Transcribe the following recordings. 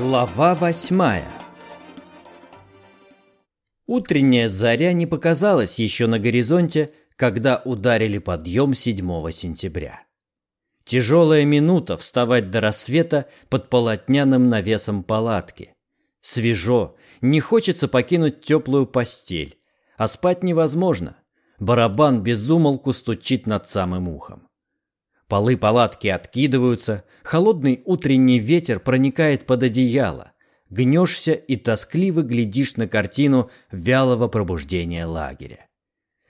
Глава восьмая Утренняя заря не показалась еще на горизонте, когда ударили подъем 7 сентября. Тяжелая минута вставать до рассвета под полотняным навесом палатки. Свежо, не хочется покинуть теплую постель, а спать невозможно. Барабан безумолку стучит над самым ухом. Полы палатки откидываются, холодный утренний ветер проникает под одеяло. Гнешься и тоскливо глядишь на картину вялого пробуждения лагеря.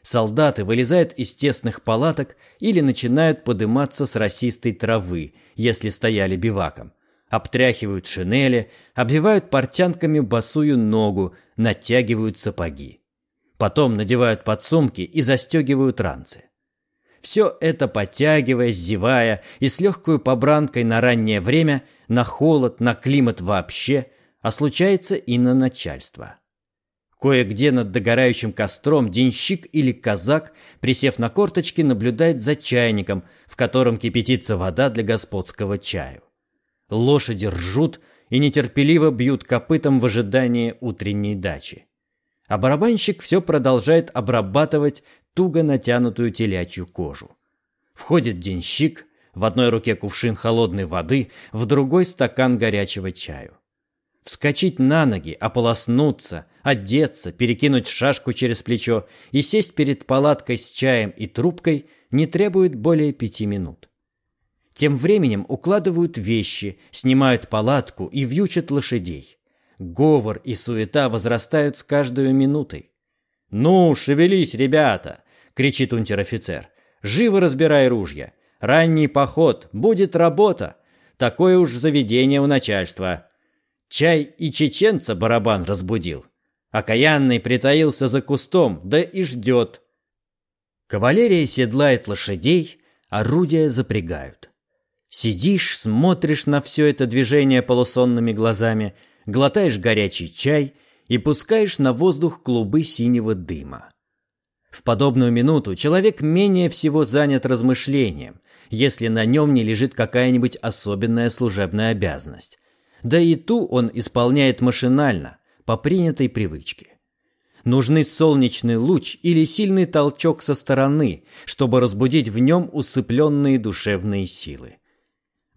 Солдаты вылезают из тесных палаток или начинают подниматься с росистой травы, если стояли биваком. Обтряхивают шинели, обвивают портянками босую ногу, натягивают сапоги. Потом надевают подсумки и застегивают ранцы. Все это подтягиваясь, зевая и с легкой побранкой на раннее время, на холод, на климат вообще, а случается и на начальство. Кое-где над догорающим костром денщик или казак, присев на корточки, наблюдает за чайником, в котором кипятится вода для господского чаю. Лошади ржут и нетерпеливо бьют копытом в ожидании утренней дачи. А барабанщик все продолжает обрабатывать туго натянутую телячью кожу. Входит денщик, в одной руке кувшин холодной воды, в другой стакан горячего чаю. Вскочить на ноги, ополоснуться, одеться, перекинуть шашку через плечо и сесть перед палаткой с чаем и трубкой не требует более пяти минут. Тем временем укладывают вещи, снимают палатку и вьючат лошадей. Говор и суета возрастают с каждой минутой. «Ну, шевелись, ребята!» — кричит унтер-офицер. «Живо разбирай ружья! Ранний поход! Будет работа! Такое уж заведение у начальства!» Чай и чеченца барабан разбудил. Окаянный притаился за кустом, да и ждет. Кавалерия седлает лошадей, орудия запрягают. Сидишь, смотришь на все это движение полусонными глазами, глотаешь горячий чай — и пускаешь на воздух клубы синего дыма. В подобную минуту человек менее всего занят размышлением, если на нем не лежит какая-нибудь особенная служебная обязанность. Да и ту он исполняет машинально, по принятой привычке. Нужны солнечный луч или сильный толчок со стороны, чтобы разбудить в нем усыпленные душевные силы.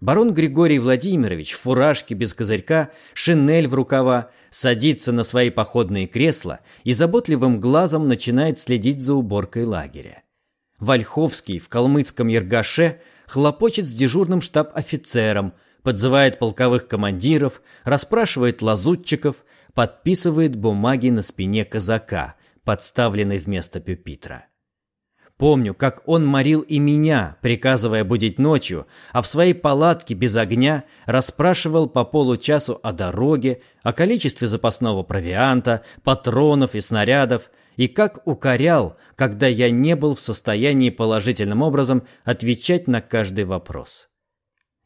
Барон Григорий Владимирович в фуражке без козырька, шинель в рукава, садится на свои походные кресла и заботливым глазом начинает следить за уборкой лагеря. Вольховский в калмыцком ергаше хлопочет с дежурным штаб-офицером, подзывает полковых командиров, расспрашивает лазутчиков, подписывает бумаги на спине казака, подставленной вместо пюпитра. Помню, как он морил и меня, приказывая будить ночью, а в своей палатке без огня расспрашивал по получасу о дороге, о количестве запасного провианта, патронов и снарядов, и как укорял, когда я не был в состоянии положительным образом отвечать на каждый вопрос.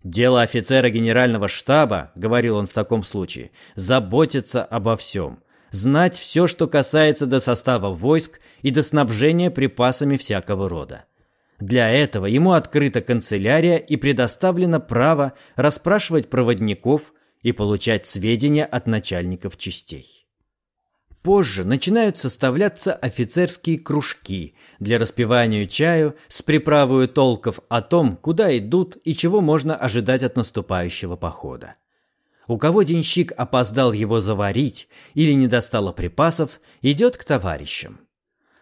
«Дело офицера генерального штаба», — говорил он в таком случае, — «заботиться обо всем, знать все, что касается до состава войск и до снабжения припасами всякого рода. Для этого ему открыта канцелярия и предоставлено право расспрашивать проводников и получать сведения от начальников частей. Позже начинают составляться офицерские кружки для распивания чаю с приправой толков о том, куда идут и чего можно ожидать от наступающего похода. У кого денщик опоздал его заварить или не достало припасов, идет к товарищам.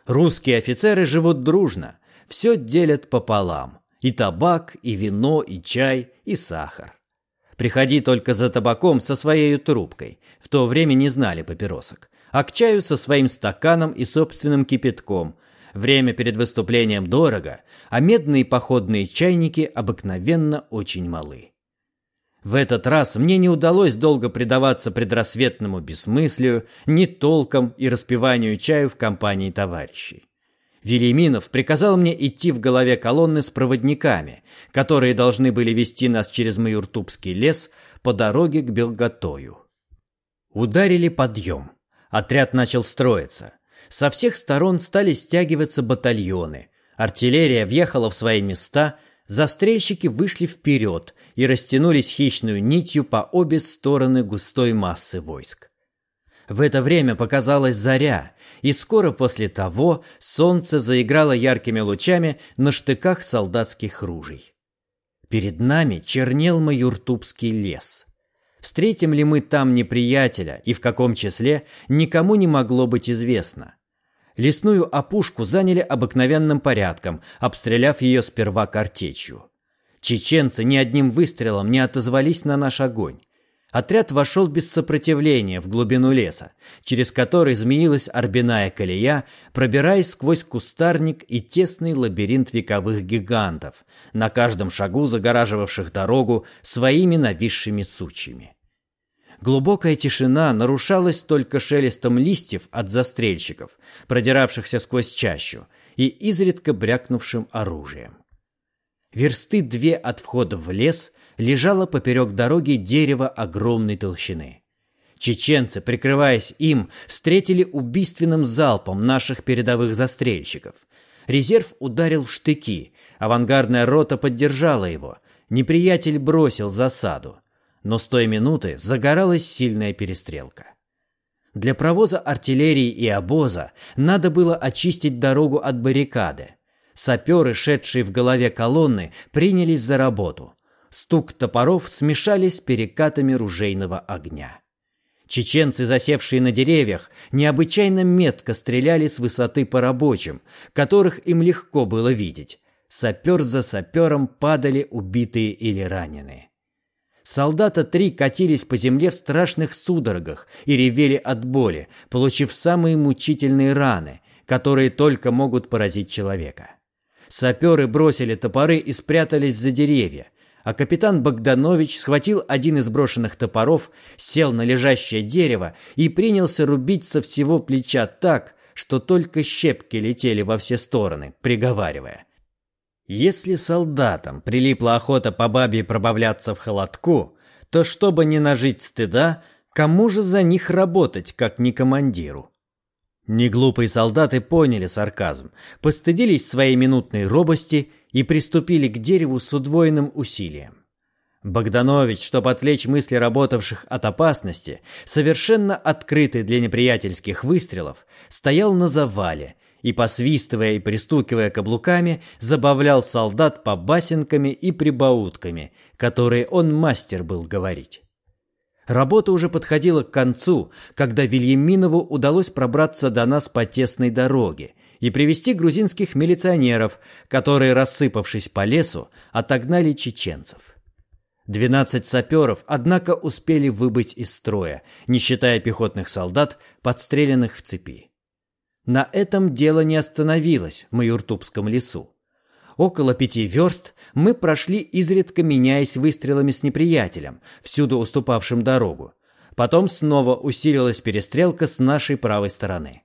Русские офицеры живут дружно, все делят пополам. И табак, и вино, и чай, и сахар. Приходи только за табаком со своей трубкой. В то время не знали папиросок. А к чаю со своим стаканом и собственным кипятком. Время перед выступлением дорого, а медные походные чайники обыкновенно очень малы. В этот раз мне не удалось долго предаваться предрассветному бессмыслию, толком и распиванию чаю в компании товарищей. Велиминов приказал мне идти в голове колонны с проводниками, которые должны были вести нас через Майуртубский лес по дороге к Белготою. Ударили подъем. Отряд начал строиться. Со всех сторон стали стягиваться батальоны. Артиллерия въехала в свои места, застрельщики вышли вперед и растянулись хищную нитью по обе стороны густой массы войск. В это время показалась заря, и скоро после того солнце заиграло яркими лучами на штыках солдатских ружей. Перед нами чернел Майуртубский лес. Встретим ли мы там неприятеля и в каком числе, никому не могло быть известно. Лесную опушку заняли обыкновенным порядком, обстреляв ее сперва картечью. Чеченцы ни одним выстрелом не отозвались на наш огонь. Отряд вошел без сопротивления в глубину леса, через который змеилась орбиная колея, пробираясь сквозь кустарник и тесный лабиринт вековых гигантов, на каждом шагу загораживавших дорогу своими нависшими сучьями. Глубокая тишина нарушалась только шелестом листьев от застрельщиков, продиравшихся сквозь чащу, и изредка брякнувшим оружием. Версты две от входа в лес лежало поперек дороги дерево огромной толщины. Чеченцы, прикрываясь им, встретили убийственным залпом наших передовых застрельщиков. Резерв ударил в штыки, авангардная рота поддержала его. Неприятель бросил засаду. Но с той минуты загоралась сильная перестрелка. Для провоза артиллерии и обоза надо было очистить дорогу от баррикады. Саперы, шедшие в голове колонны, принялись за работу стук топоров смешались с перекатами ружейного огня. Чеченцы, засевшие на деревьях, необычайно метко стреляли с высоты по рабочим, которых им легко было видеть. Сапер за сапером падали убитые или раненые. Солдата три катились по земле в страшных судорогах и ревели от боли, получив самые мучительные раны, которые только могут поразить человека. Саперы бросили топоры и спрятались за деревья, а капитан Богданович схватил один из брошенных топоров, сел на лежащее дерево и принялся рубить со всего плеча так, что только щепки летели во все стороны, приговаривая. Если солдатам прилипла охота по бабе пробавляться в холодку, то чтобы не нажить стыда, кому же за них работать, как не командиру? Неглупые солдаты поняли сарказм, постыдились своей минутной робости и приступили к дереву с удвоенным усилием. Богданович, чтобы отвлечь мысли работавших от опасности, совершенно открытый для неприятельских выстрелов, стоял на завале и, посвистывая и пристукивая каблуками, забавлял солдат по басенками и прибаутками, которые он мастер был говорить. Работа уже подходила к концу, когда Вильяминову удалось пробраться до нас по тесной дороге и привести грузинских милиционеров, которые, рассыпавшись по лесу, отогнали чеченцев. Двенадцать саперов, однако, успели выбыть из строя, не считая пехотных солдат, подстреленных в цепи. На этом дело не остановилось в Майуртубском лесу. Около пяти верст мы прошли, изредка меняясь выстрелами с неприятелем, всюду уступавшим дорогу. Потом снова усилилась перестрелка с нашей правой стороны.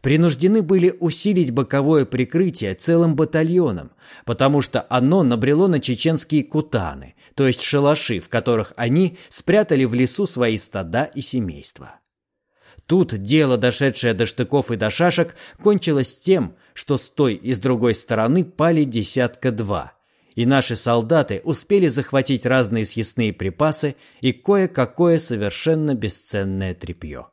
Принуждены были усилить боковое прикрытие целым батальоном, потому что оно набрело на чеченские кутаны, то есть шалаши, в которых они спрятали в лесу свои стада и семейства. Тут дело, дошедшее до штыков и до шашек, кончилось тем, что с той и с другой стороны пали десятка два, и наши солдаты успели захватить разные съестные припасы и кое-какое совершенно бесценное тряпье.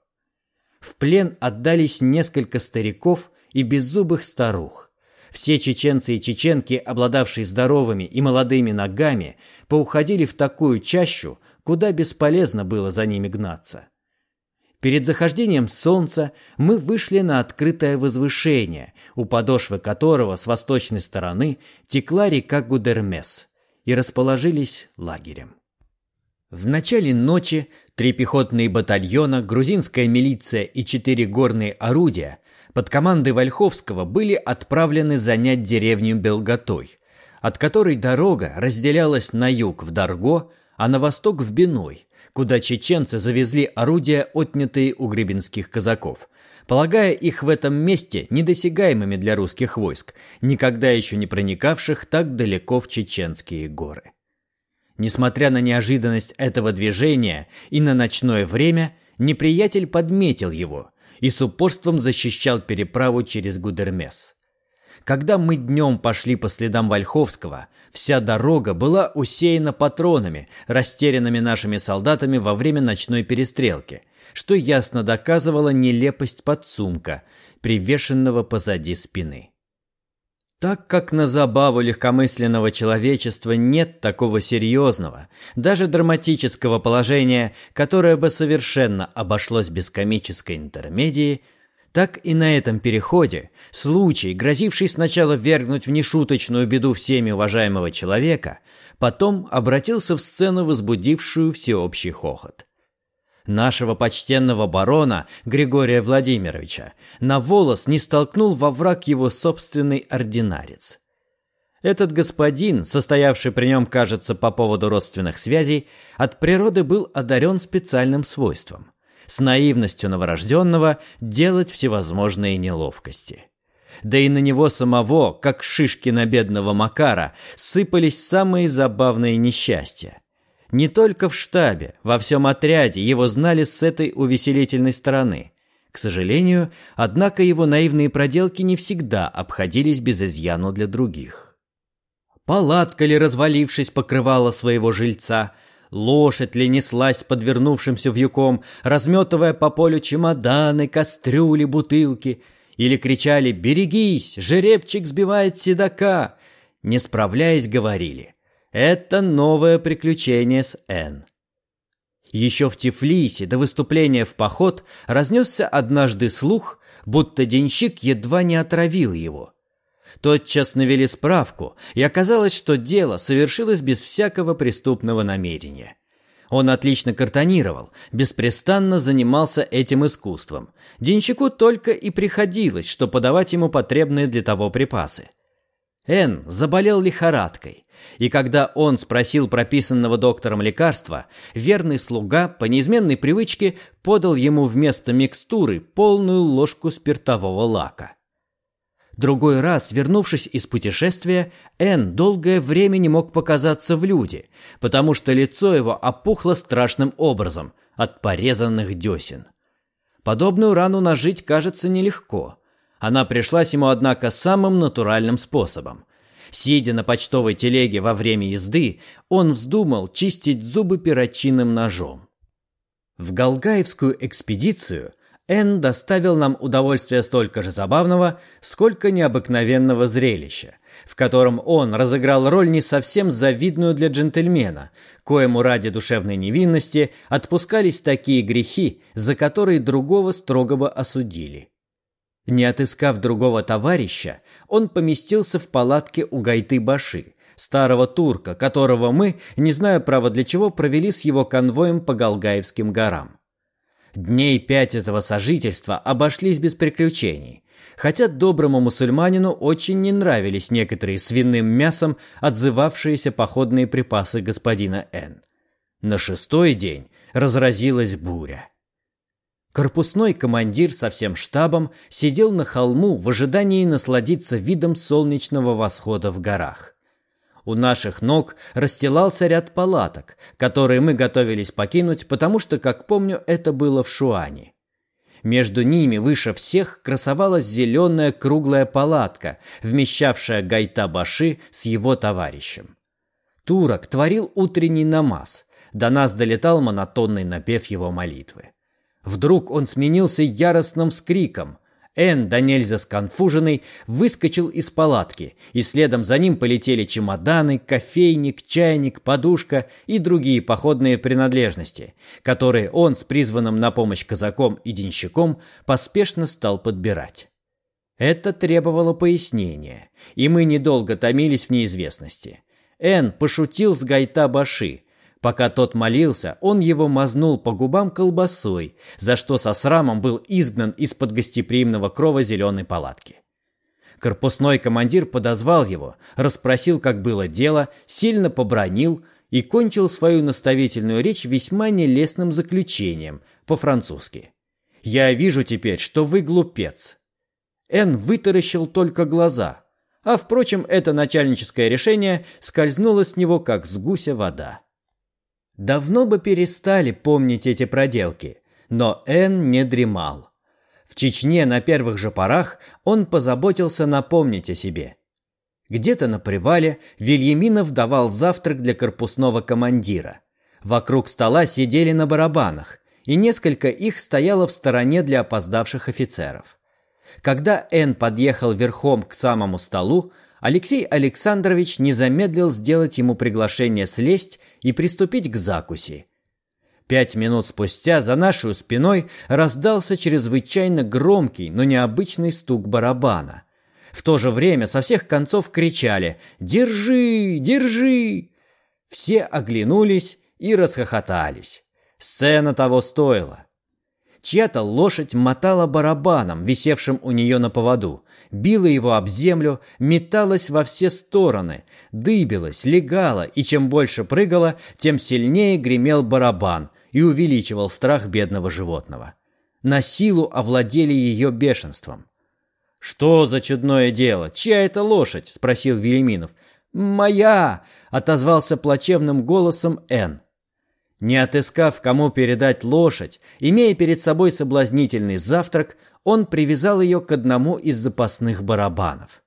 В плен отдались несколько стариков и беззубых старух. Все чеченцы и чеченки, обладавшие здоровыми и молодыми ногами, поуходили в такую чащу, куда бесполезно было за ними гнаться. Перед захождением солнца мы вышли на открытое возвышение, у подошвы которого с восточной стороны текла река Гудермес, и расположились лагерем. В начале ночи три пехотные батальона, грузинская милиция и четыре горные орудия под командой Вольховского были отправлены занять деревню Белготой, от которой дорога разделялась на юг в Дарго, а на восток в Биной, куда чеченцы завезли орудия, отнятые у гребенских казаков, полагая их в этом месте недосягаемыми для русских войск, никогда еще не проникавших так далеко в чеченские горы. Несмотря на неожиданность этого движения и на ночное время, неприятель подметил его и с упорством защищал переправу через Гудермес. Когда мы днем пошли по следам Вольховского, вся дорога была усеяна патронами, растерянными нашими солдатами во время ночной перестрелки, что ясно доказывало нелепость подсумка, привешенного позади спины. Так как на забаву легкомысленного человечества нет такого серьезного, даже драматического положения, которое бы совершенно обошлось без комической интермедии, так и на этом переходе случай, грозивший сначала вергнуть в нешуточную беду всеми уважаемого человека, потом обратился в сцену, возбудившую всеобщий хохот нашего почтенного барона Григория Владимировича на волос не столкнул во враг его собственный ординарец. Этот господин, состоявший при нем, кажется, по поводу родственных связей, от природы был одарен специальным свойством – с наивностью новорожденного делать всевозможные неловкости. Да и на него самого, как шишки на бедного Макара, сыпались самые забавные несчастья. Не только в штабе, во всем отряде его знали с этой увеселительной стороны. К сожалению, однако его наивные проделки не всегда обходились без изъяну для других. Палатка ли, развалившись, покрывала своего жильца, лошадь ли неслась подвернувшимся вьюком, разметывая по полю чемоданы, кастрюли, бутылки, или кричали «Берегись! Жеребчик сбивает седока!» Не справляясь, говорили – это новое приключение с Н. Еще в Тифлисе до выступления в поход разнесся однажды слух, будто денщик едва не отравил его. Тотчас навели справку, и оказалось, что дело совершилось без всякого преступного намерения. Он отлично картонировал, беспрестанно занимался этим искусством. Денщику только и приходилось, что подавать ему потребные для того припасы. Н заболел лихорадкой, и когда он спросил прописанного доктором лекарства, верный слуга по неизменной привычке подал ему вместо микстуры полную ложку спиртового лака. Другой раз, вернувшись из путешествия, Н долгое время не мог показаться в люди, потому что лицо его опухло страшным образом от порезанных десен. Подобную рану нажить кажется нелегко. Она пришлась ему, однако, самым натуральным способом. Сидя на почтовой телеге во время езды, он вздумал чистить зубы перочинным ножом. В Галгаевскую экспедицию Н доставил нам удовольствие столько же забавного, сколько необыкновенного зрелища, в котором он разыграл роль не совсем завидную для джентльмена, коему ради душевной невинности отпускались такие грехи, за которые другого строгого осудили. Не отыскав другого товарища, он поместился в палатке у Гайты-Баши, старого турка, которого мы, не знаю право для чего, провели с его конвоем по Галгаевским горам. Дней пять этого сожительства обошлись без приключений, хотя доброму мусульманину очень не нравились некоторые свиным мясом отзывавшиеся походные припасы господина Н. На шестой день разразилась буря. Корпусной командир со всем штабом сидел на холму в ожидании насладиться видом солнечного восхода в горах. У наших ног расстилался ряд палаток, которые мы готовились покинуть, потому что, как помню, это было в Шуане. Между ними выше всех красовалась зеленая круглая палатка, вмещавшая Гайта-Баши с его товарищем. Турок творил утренний намаз, до нас долетал монотонный напев его молитвы. Вдруг он сменился яростным вскриком. Эн, да нельзя сконфуженный, выскочил из палатки, и следом за ним полетели чемоданы, кофейник, чайник, подушка и другие походные принадлежности, которые он с призванным на помощь казаком и денщиком поспешно стал подбирать. Это требовало пояснения, и мы недолго томились в неизвестности. Эн пошутил с Гайта Баши, Пока тот молился, он его мазнул по губам колбасой, за что со срамом был изгнан из-под гостеприимного крова зеленой палатки. Корпусной командир подозвал его, расспросил, как было дело, сильно побронил и кончил свою наставительную речь весьма нелестным заключением, по-французски. «Я вижу теперь, что вы глупец». Эн вытаращил только глаза, а, впрочем, это начальническое решение скользнуло с него, как с гуся вода. Давно бы перестали помнить эти проделки, но Эн не дремал. В Чечне на первых же порах он позаботился напомнить о себе. Где-то на привале Вильяминов давал завтрак для корпусного командира. Вокруг стола сидели на барабанах, и несколько их стояло в стороне для опоздавших офицеров. Когда Н подъехал верхом к самому столу, Алексей Александрович не замедлил сделать ему приглашение слезть и приступить к закуси. Пять минут спустя за нашей спиной раздался чрезвычайно громкий, но необычный стук барабана. В то же время со всех концов кричали «Держи! Держи!». Все оглянулись и расхохотались. Сцена того стоила. Чья-то лошадь мотала барабаном, висевшим у нее на поводу, била его об землю, металась во все стороны, дыбилась, легала, и чем больше прыгала, тем сильнее гремел барабан – и увеличивал страх бедного животного. На силу овладели ее бешенством. «Что за чудное дело? Чья это лошадь?» – спросил Велиминов. «Моя!» – отозвался плачевным голосом Н. Не отыскав, кому передать лошадь, имея перед собой соблазнительный завтрак, он привязал ее к одному из запасных барабанов.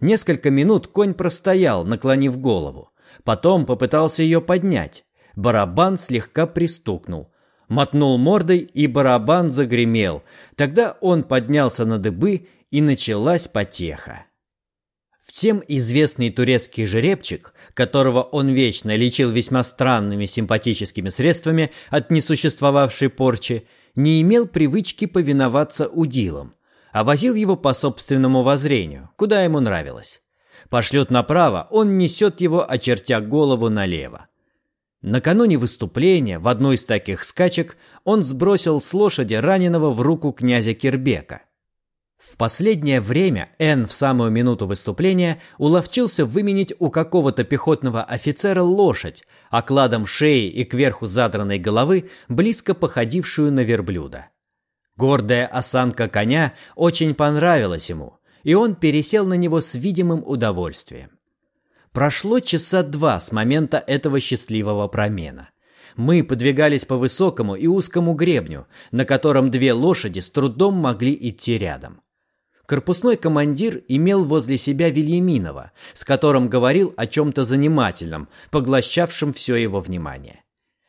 Несколько минут конь простоял, наклонив голову. Потом попытался ее поднять. Барабан слегка пристукнул. Мотнул мордой, и барабан загремел. Тогда он поднялся на дыбы, и началась потеха. Всем известный турецкий жеребчик, которого он вечно лечил весьма странными симпатическими средствами от несуществовавшей порчи, не имел привычки повиноваться удилам, а возил его по собственному воззрению, куда ему нравилось. Пошлет направо, он несет его, очертя голову налево. Накануне выступления в одной из таких скачек он сбросил с лошади раненого в руку князя Кирбека. В последнее время Н в самую минуту выступления уловчился выменить у какого-то пехотного офицера лошадь, окладом шеи и кверху задранной головы, близко походившую на верблюда. Гордая осанка коня очень понравилась ему, и он пересел на него с видимым удовольствием. Прошло часа два с момента этого счастливого промена. Мы подвигались по высокому и узкому гребню, на котором две лошади с трудом могли идти рядом. Корпусной командир имел возле себя Вильяминова, с которым говорил о чем-то занимательном, поглощавшем все его внимание.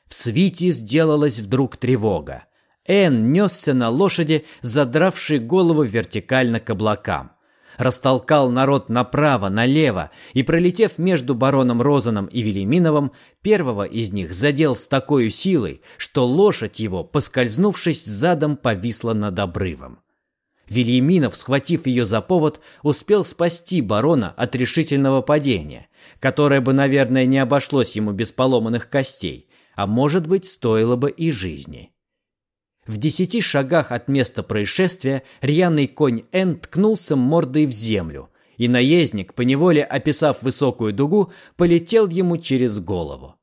В свите сделалась вдруг тревога. Эн несся на лошади, задравший голову вертикально к облакам растолкал народ направо, налево и, пролетев между бароном Розаном и Велиминовым, первого из них задел с такой силой, что лошадь его, поскользнувшись задом, повисла над обрывом. Вильяминов, схватив ее за повод, успел спасти барона от решительного падения, которое бы, наверное, не обошлось ему без поломанных костей, а может быть, стоило бы и жизни. В десяти шагах от места происшествия рьяный конь Н ткнулся мордой в землю, и наездник, поневоле описав высокую дугу, полетел ему через голову.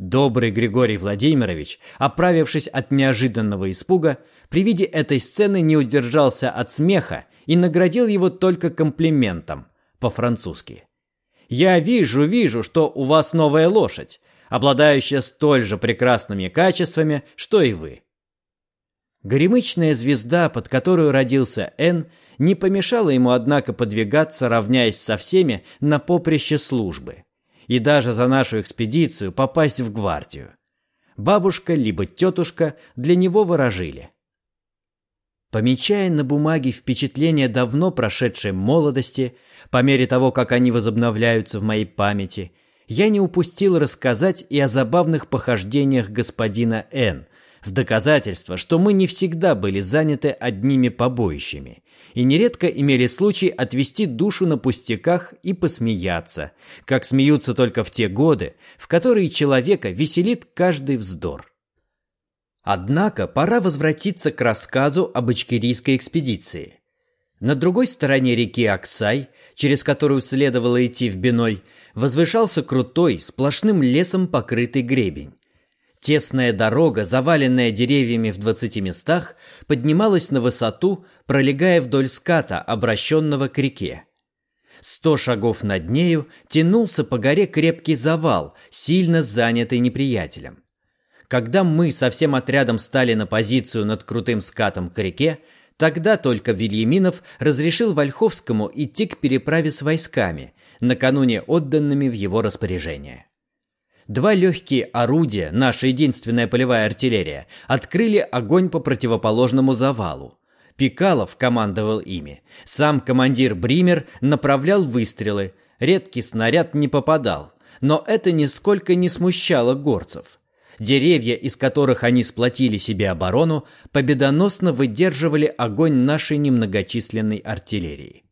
Добрый Григорий Владимирович, оправившись от неожиданного испуга, при виде этой сцены не удержался от смеха и наградил его только комплиментом, по-французски. «Я вижу, вижу, что у вас новая лошадь, обладающая столь же прекрасными качествами, что и вы. Горемычная звезда, под которую родился Н, не помешала ему, однако, подвигаться, равняясь со всеми на поприще службы. И даже за нашу экспедицию попасть в гвардию. Бабушка либо тетушка для него ворожили. Помечая на бумаге впечатления давно прошедшей молодости, по мере того, как они возобновляются в моей памяти, я не упустил рассказать и о забавных похождениях господина Н, в доказательство, что мы не всегда были заняты одними побоищами и нередко имели случай отвести душу на пустяках и посмеяться, как смеются только в те годы, в которые человека веселит каждый вздор. Однако пора возвратиться к рассказу об Ичкерийской экспедиции. На другой стороне реки Аксай, через которую следовало идти в Биной, возвышался крутой, сплошным лесом покрытый гребень. Тесная дорога, заваленная деревьями в двадцати местах, поднималась на высоту, пролегая вдоль ската, обращенного к реке. Сто шагов над нею тянулся по горе крепкий завал, сильно занятый неприятелем. Когда мы со всем отрядом стали на позицию над крутым скатом к реке, Тогда только Вильяминов разрешил Вольховскому идти к переправе с войсками, накануне отданными в его распоряжение. Два легкие орудия, наша единственная полевая артиллерия, открыли огонь по противоположному завалу. Пикалов командовал ими. Сам командир Бример направлял выстрелы. Редкий снаряд не попадал. Но это нисколько не смущало горцев. Деревья, из которых они сплотили себе оборону, победоносно выдерживали огонь нашей немногочисленной артиллерии.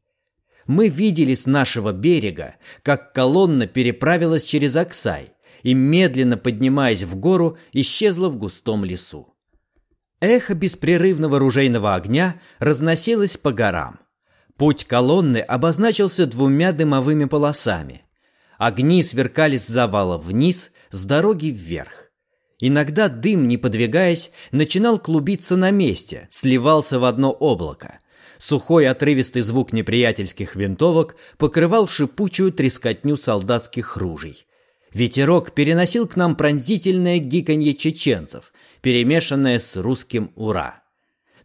Мы видели с нашего берега, как колонна переправилась через Оксай и, медленно поднимаясь в гору, исчезла в густом лесу. Эхо беспрерывного ружейного огня разносилось по горам. Путь колонны обозначился двумя дымовыми полосами. Огни сверкали с завала вниз, с дороги вверх. Иногда дым, не подвигаясь, начинал клубиться на месте, сливался в одно облако. Сухой отрывистый звук неприятельских винтовок покрывал шипучую трескотню солдатских ружей. Ветерок переносил к нам пронзительное гиканье чеченцев, перемешанное с русским «Ура!».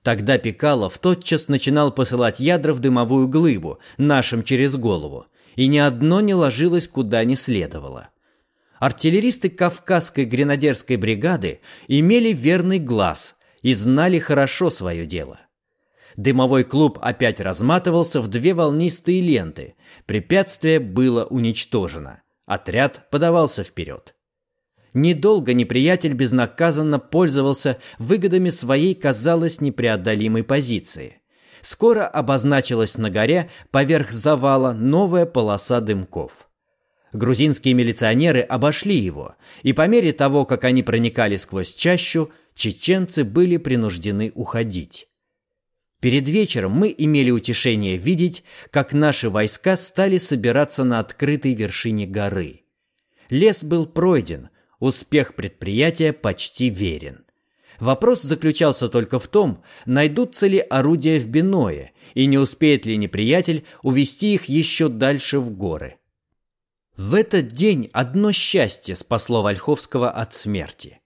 Тогда Пикалов тотчас начинал посылать ядра в дымовую глыбу, нашим через голову, и ни одно не ложилось куда не следовало артиллеристы Кавказской гренадерской бригады имели верный глаз и знали хорошо свое дело. Дымовой клуб опять разматывался в две волнистые ленты. Препятствие было уничтожено. Отряд подавался вперед. Недолго неприятель безнаказанно пользовался выгодами своей, казалось, непреодолимой позиции. Скоро обозначилась на горе поверх завала новая полоса дымков. Грузинские милиционеры обошли его, и по мере того, как они проникали сквозь чащу, чеченцы были принуждены уходить. Перед вечером мы имели утешение видеть, как наши войска стали собираться на открытой вершине горы. Лес был пройден, успех предприятия почти верен. Вопрос заключался только в том, найдутся ли орудия в биное и не успеет ли неприятель увести их еще дальше в горы. В этот день одно счастье спасло Вольховского от смерти.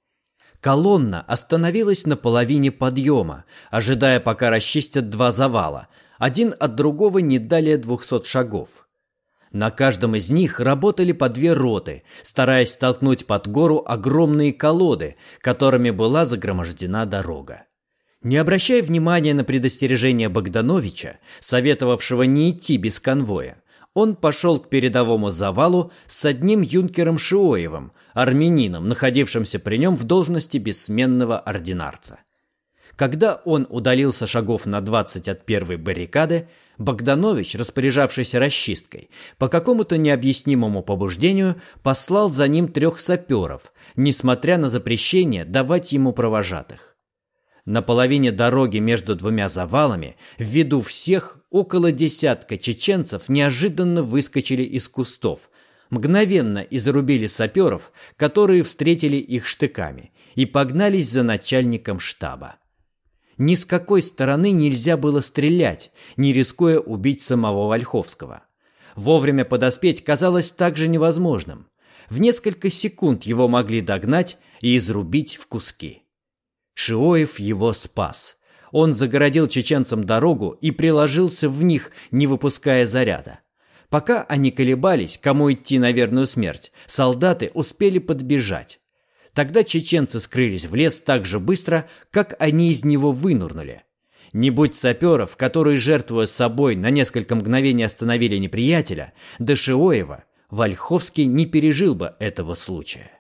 Колонна остановилась на половине подъема, ожидая, пока расчистят два завала, один от другого не далее двухсот шагов. На каждом из них работали по две роты, стараясь столкнуть под гору огромные колоды, которыми была загромождена дорога. Не обращая внимания на предостережение Богдановича, советовавшего не идти без конвоя, он пошел к передовому завалу с одним юнкером Шиоевым, армянином, находившимся при нем в должности бессменного ординарца. Когда он удалился шагов на двадцать от первой баррикады, Богданович, распоряжавшийся расчисткой, по какому-то необъяснимому побуждению послал за ним трех саперов, несмотря на запрещение давать ему провожатых. На половине дороги между двумя завалами, в виду всех, около десятка чеченцев неожиданно выскочили из кустов, мгновенно изрубили саперов, которые встретили их штыками, и погнались за начальником штаба. Ни с какой стороны нельзя было стрелять, не рискуя убить самого Вольховского. Вовремя подоспеть казалось также невозможным. В несколько секунд его могли догнать и изрубить в куски. Шиоев его спас. Он загородил чеченцам дорогу и приложился в них, не выпуская заряда. Пока они колебались, кому идти на верную смерть, солдаты успели подбежать. Тогда чеченцы скрылись в лес так же быстро, как они из него вынурнули. Не будь саперов, которые, жертвуя собой, на несколько мгновений остановили неприятеля, до Шиоева, Вольховский не пережил бы этого случая.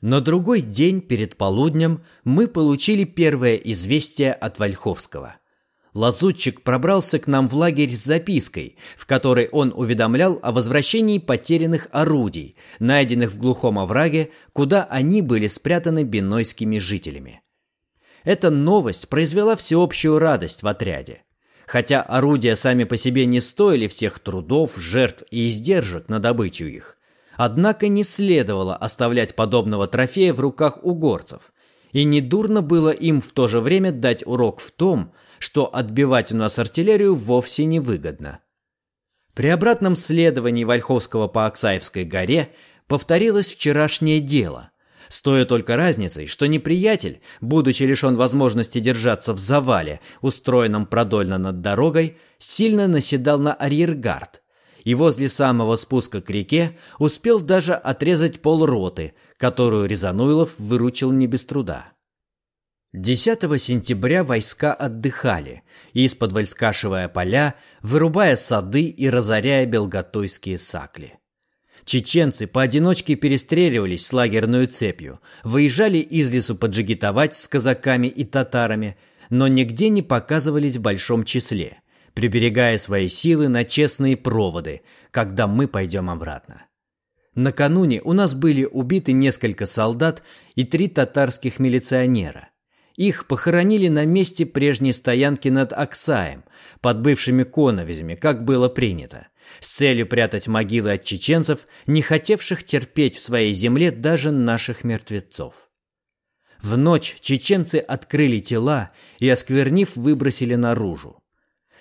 На другой день перед полуднем мы получили первое известие от Вольховского. Лазутчик пробрался к нам в лагерь с запиской, в которой он уведомлял о возвращении потерянных орудий, найденных в глухом овраге, куда они были спрятаны бенойскими жителями. Эта новость произвела всеобщую радость в отряде. Хотя орудия сами по себе не стоили всех трудов, жертв и издержек на добычу их, Однако не следовало оставлять подобного трофея в руках у горцев. И недурно было им в то же время дать урок в том, что отбивать у нас артиллерию вовсе не выгодно. При обратном следовании Вольховского по Оксаевской горе повторилось вчерашнее дело. с той только разницей, что неприятель, будучи лишен возможности держаться в завале, устроенном продольно над дорогой, сильно наседал на арьергард, и возле самого спуска к реке успел даже отрезать полроты, которую Резануилов выручил не без труда. 10 сентября войска отдыхали, из-под скашивая поля, вырубая сады и разоряя белготойские сакли. Чеченцы поодиночке перестреливались с лагерную цепью, выезжали из лесу поджигитовать с казаками и татарами, но нигде не показывались в большом числе, приберегая свои силы на честные проводы, когда мы пойдем обратно. Накануне у нас были убиты несколько солдат и три татарских милиционера. Их похоронили на месте прежней стоянки над Аксаем, под бывшими коновизями, как было принято, с целью прятать могилы от чеченцев, не хотевших терпеть в своей земле даже наших мертвецов. В ночь чеченцы открыли тела и, осквернив, выбросили наружу.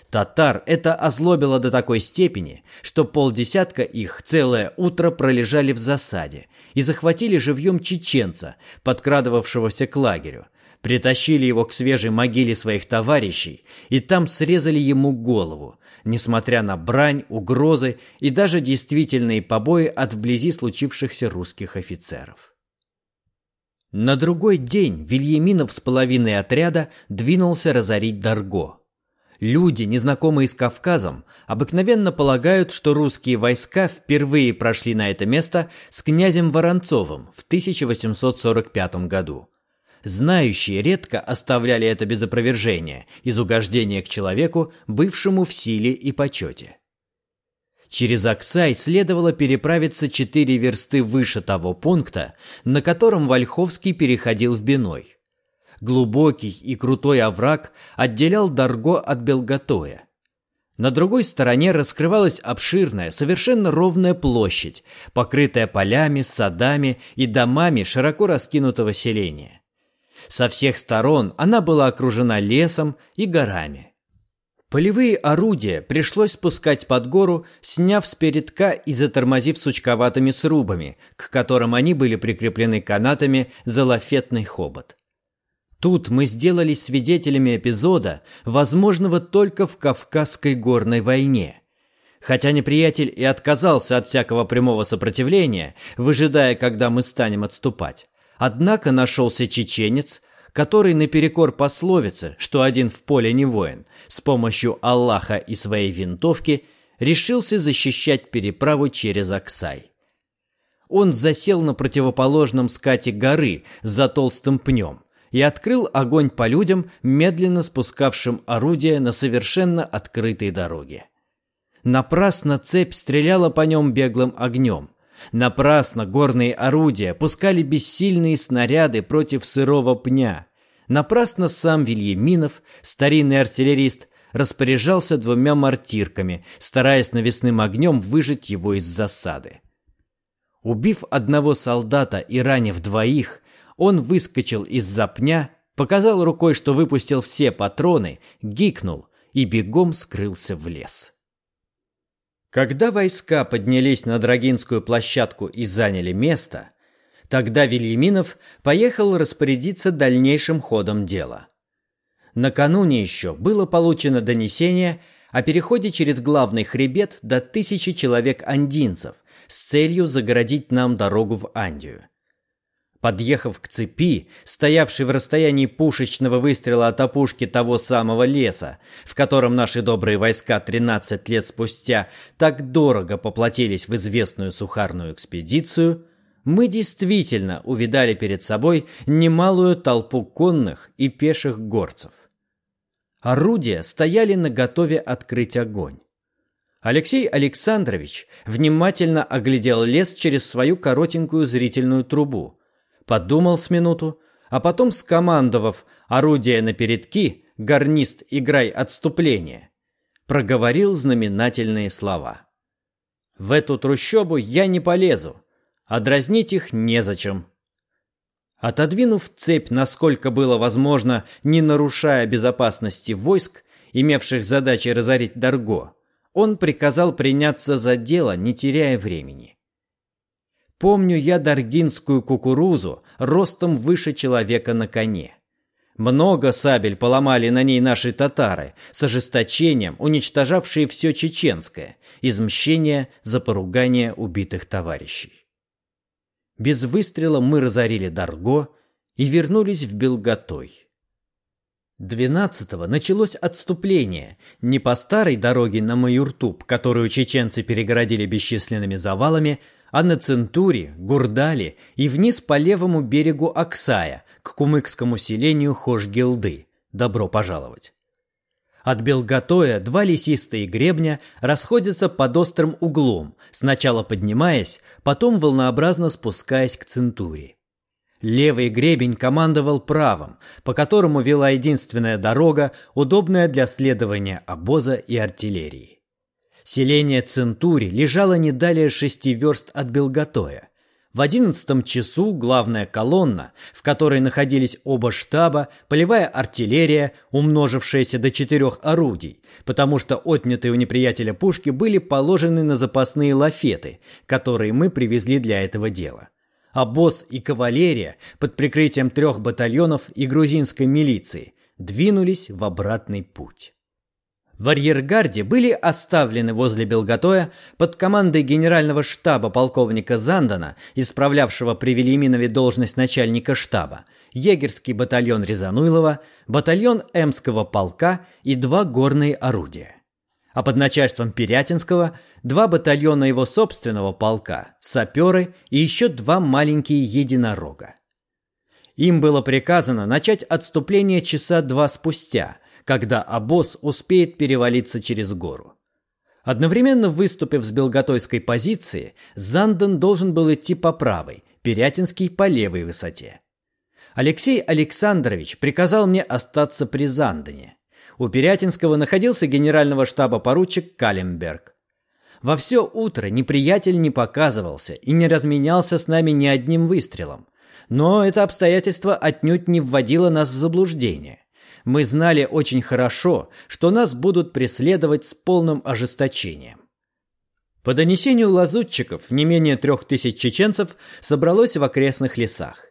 Татар это озлобило до такой степени, что полдесятка их целое утро пролежали в засаде и захватили живьем чеченца, подкрадывавшегося к лагерю, притащили его к свежей могиле своих товарищей и там срезали ему голову, несмотря на брань, угрозы и даже действительные побои от вблизи случившихся русских офицеров. На другой день Вильяминов с половиной отряда двинулся разорить Дарго. Люди, незнакомые с Кавказом, обыкновенно полагают, что русские войска впервые прошли на это место с князем Воронцовым в 1845 году. Знающие редко оставляли это без опровержения, из угождения к человеку, бывшему в силе и почете. Через Аксай следовало переправиться четыре версты выше того пункта, на котором Вольховский переходил в Биной. Глубокий и крутой овраг отделял Дарго от Белготоя. На другой стороне раскрывалась обширная, совершенно ровная площадь, покрытая полями, садами и домами широко раскинутого селения. Со всех сторон она была окружена лесом и горами. Полевые орудия пришлось спускать под гору, сняв с передка и затормозив сучковатыми срубами, к которым они были прикреплены канатами за лафетный хобот. Тут мы сделались свидетелями эпизода, возможного только в Кавказской горной войне. Хотя неприятель и отказался от всякого прямого сопротивления, выжидая, когда мы станем отступать. Однако нашелся чеченец, который наперекор пословице, что один в поле не воин, с помощью Аллаха и своей винтовки решился защищать переправу через Аксай. Он засел на противоположном скате горы за толстым пнем и открыл огонь по людям, медленно спускавшим орудие на совершенно открытой дороге. Напрасно цепь стреляла по нем беглым огнем, Напрасно горные орудия пускали бессильные снаряды против сырого пня. Напрасно сам Вильяминов, старинный артиллерист, распоряжался двумя мортирками, стараясь навесным огнем выжать его из засады. Убив одного солдата и ранив двоих, он выскочил из-за пня, показал рукой, что выпустил все патроны, гикнул и бегом скрылся в лес. Когда войска поднялись на Драгинскую площадку и заняли место, тогда Вильяминов поехал распорядиться дальнейшим ходом дела. Накануне еще было получено донесение о переходе через главный хребет до тысячи человек-андинцев с целью загородить нам дорогу в Андию. Подъехав к цепи, стоявшей в расстоянии пушечного выстрела от опушки того самого леса, в котором наши добрые войска 13 лет спустя так дорого поплатились в известную сухарную экспедицию, мы действительно увидали перед собой немалую толпу конных и пеших горцев. Орудия стояли наготове открыть огонь. Алексей Александрович внимательно оглядел лес через свою коротенькую зрительную трубу – подумал с минуту, а потом, скомандовав орудие на передки, гарнист играй отступление, проговорил знаменательные слова. В эту трущобу я не полезу, а дразнить их незачем. Отодвинув цепь, насколько было возможно, не нарушая безопасности войск, имевших задачей разорить Дарго, он приказал приняться за дело, не теряя времени. Помню я даргинскую кукурузу ростом выше человека на коне. Много сабель поломали на ней наши татары, с ожесточением уничтожавшие все чеченское, из мщения за поругание убитых товарищей. Без выстрела мы разорили Дарго и вернулись в Белготой. Двенадцатого началось отступление не по старой дороге на Майуртуб, которую чеченцы перегородили бесчисленными завалами, а на Центуре, Гурдали и вниз по левому берегу Аксая, к кумыкскому селению Хошгилды. Добро пожаловать. От Белготоя два лесистые гребня расходятся под острым углом, сначала поднимаясь, потом волнообразно спускаясь к Центуре. Левый гребень командовал правым, по которому вела единственная дорога, удобная для следования обоза и артиллерии. Селение Центури лежало не далее шести верст от Белготоя. В одиннадцатом часу главная колонна, в которой находились оба штаба, полевая артиллерия, умножившаяся до четырех орудий, потому что отнятые у неприятеля пушки были положены на запасные лафеты, которые мы привезли для этого дела а босс и кавалерия под прикрытием трех батальонов и грузинской милиции двинулись в обратный путь. В арьергарде были оставлены возле Белготоя под командой генерального штаба полковника Зандана, исправлявшего при Велиминове должность начальника штаба, егерский батальон Резануйлова, батальон Эмского полка и два горные орудия а под начальством Перятинского два батальона его собственного полка, саперы и еще два маленькие единорога. Им было приказано начать отступление часа два спустя, когда обоз успеет перевалиться через гору. Одновременно выступив с белготойской позиции, Занден должен был идти по правой, Перятинский по левой высоте. Алексей Александрович приказал мне остаться при Зандене. У Перятинского находился генерального штаба поручик Калемберг. Во все утро неприятель не показывался и не разменялся с нами ни одним выстрелом. Но это обстоятельство отнюдь не вводило нас в заблуждение. Мы знали очень хорошо, что нас будут преследовать с полным ожесточением. По донесению лазутчиков, не менее трех тысяч чеченцев собралось в окрестных лесах.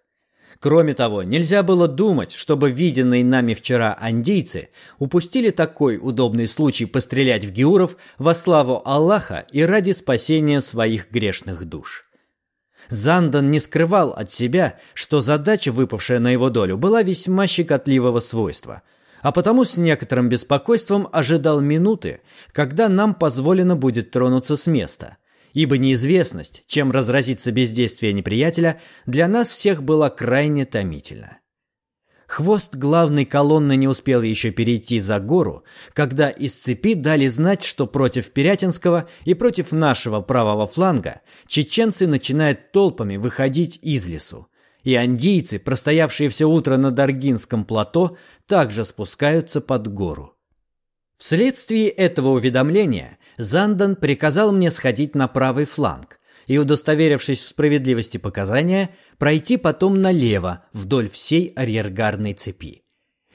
Кроме того, нельзя было думать, чтобы виденные нами вчера андийцы упустили такой удобный случай пострелять в геуров во славу Аллаха и ради спасения своих грешных душ. Зандан не скрывал от себя, что задача, выпавшая на его долю, была весьма щекотливого свойства, а потому с некоторым беспокойством ожидал минуты, когда нам позволено будет тронуться с места – ибо неизвестность, чем разразится бездействие неприятеля, для нас всех была крайне томительна. Хвост главной колонны не успел еще перейти за гору, когда из цепи дали знать, что против Пирятинского и против нашего правого фланга чеченцы начинают толпами выходить из лесу, и андийцы, простоявшие все утро на Даргинском плато, также спускаются под гору. Вследствие этого уведомления Зандан приказал мне сходить на правый фланг и, удостоверившись в справедливости показания, пройти потом налево вдоль всей арьергардной цепи.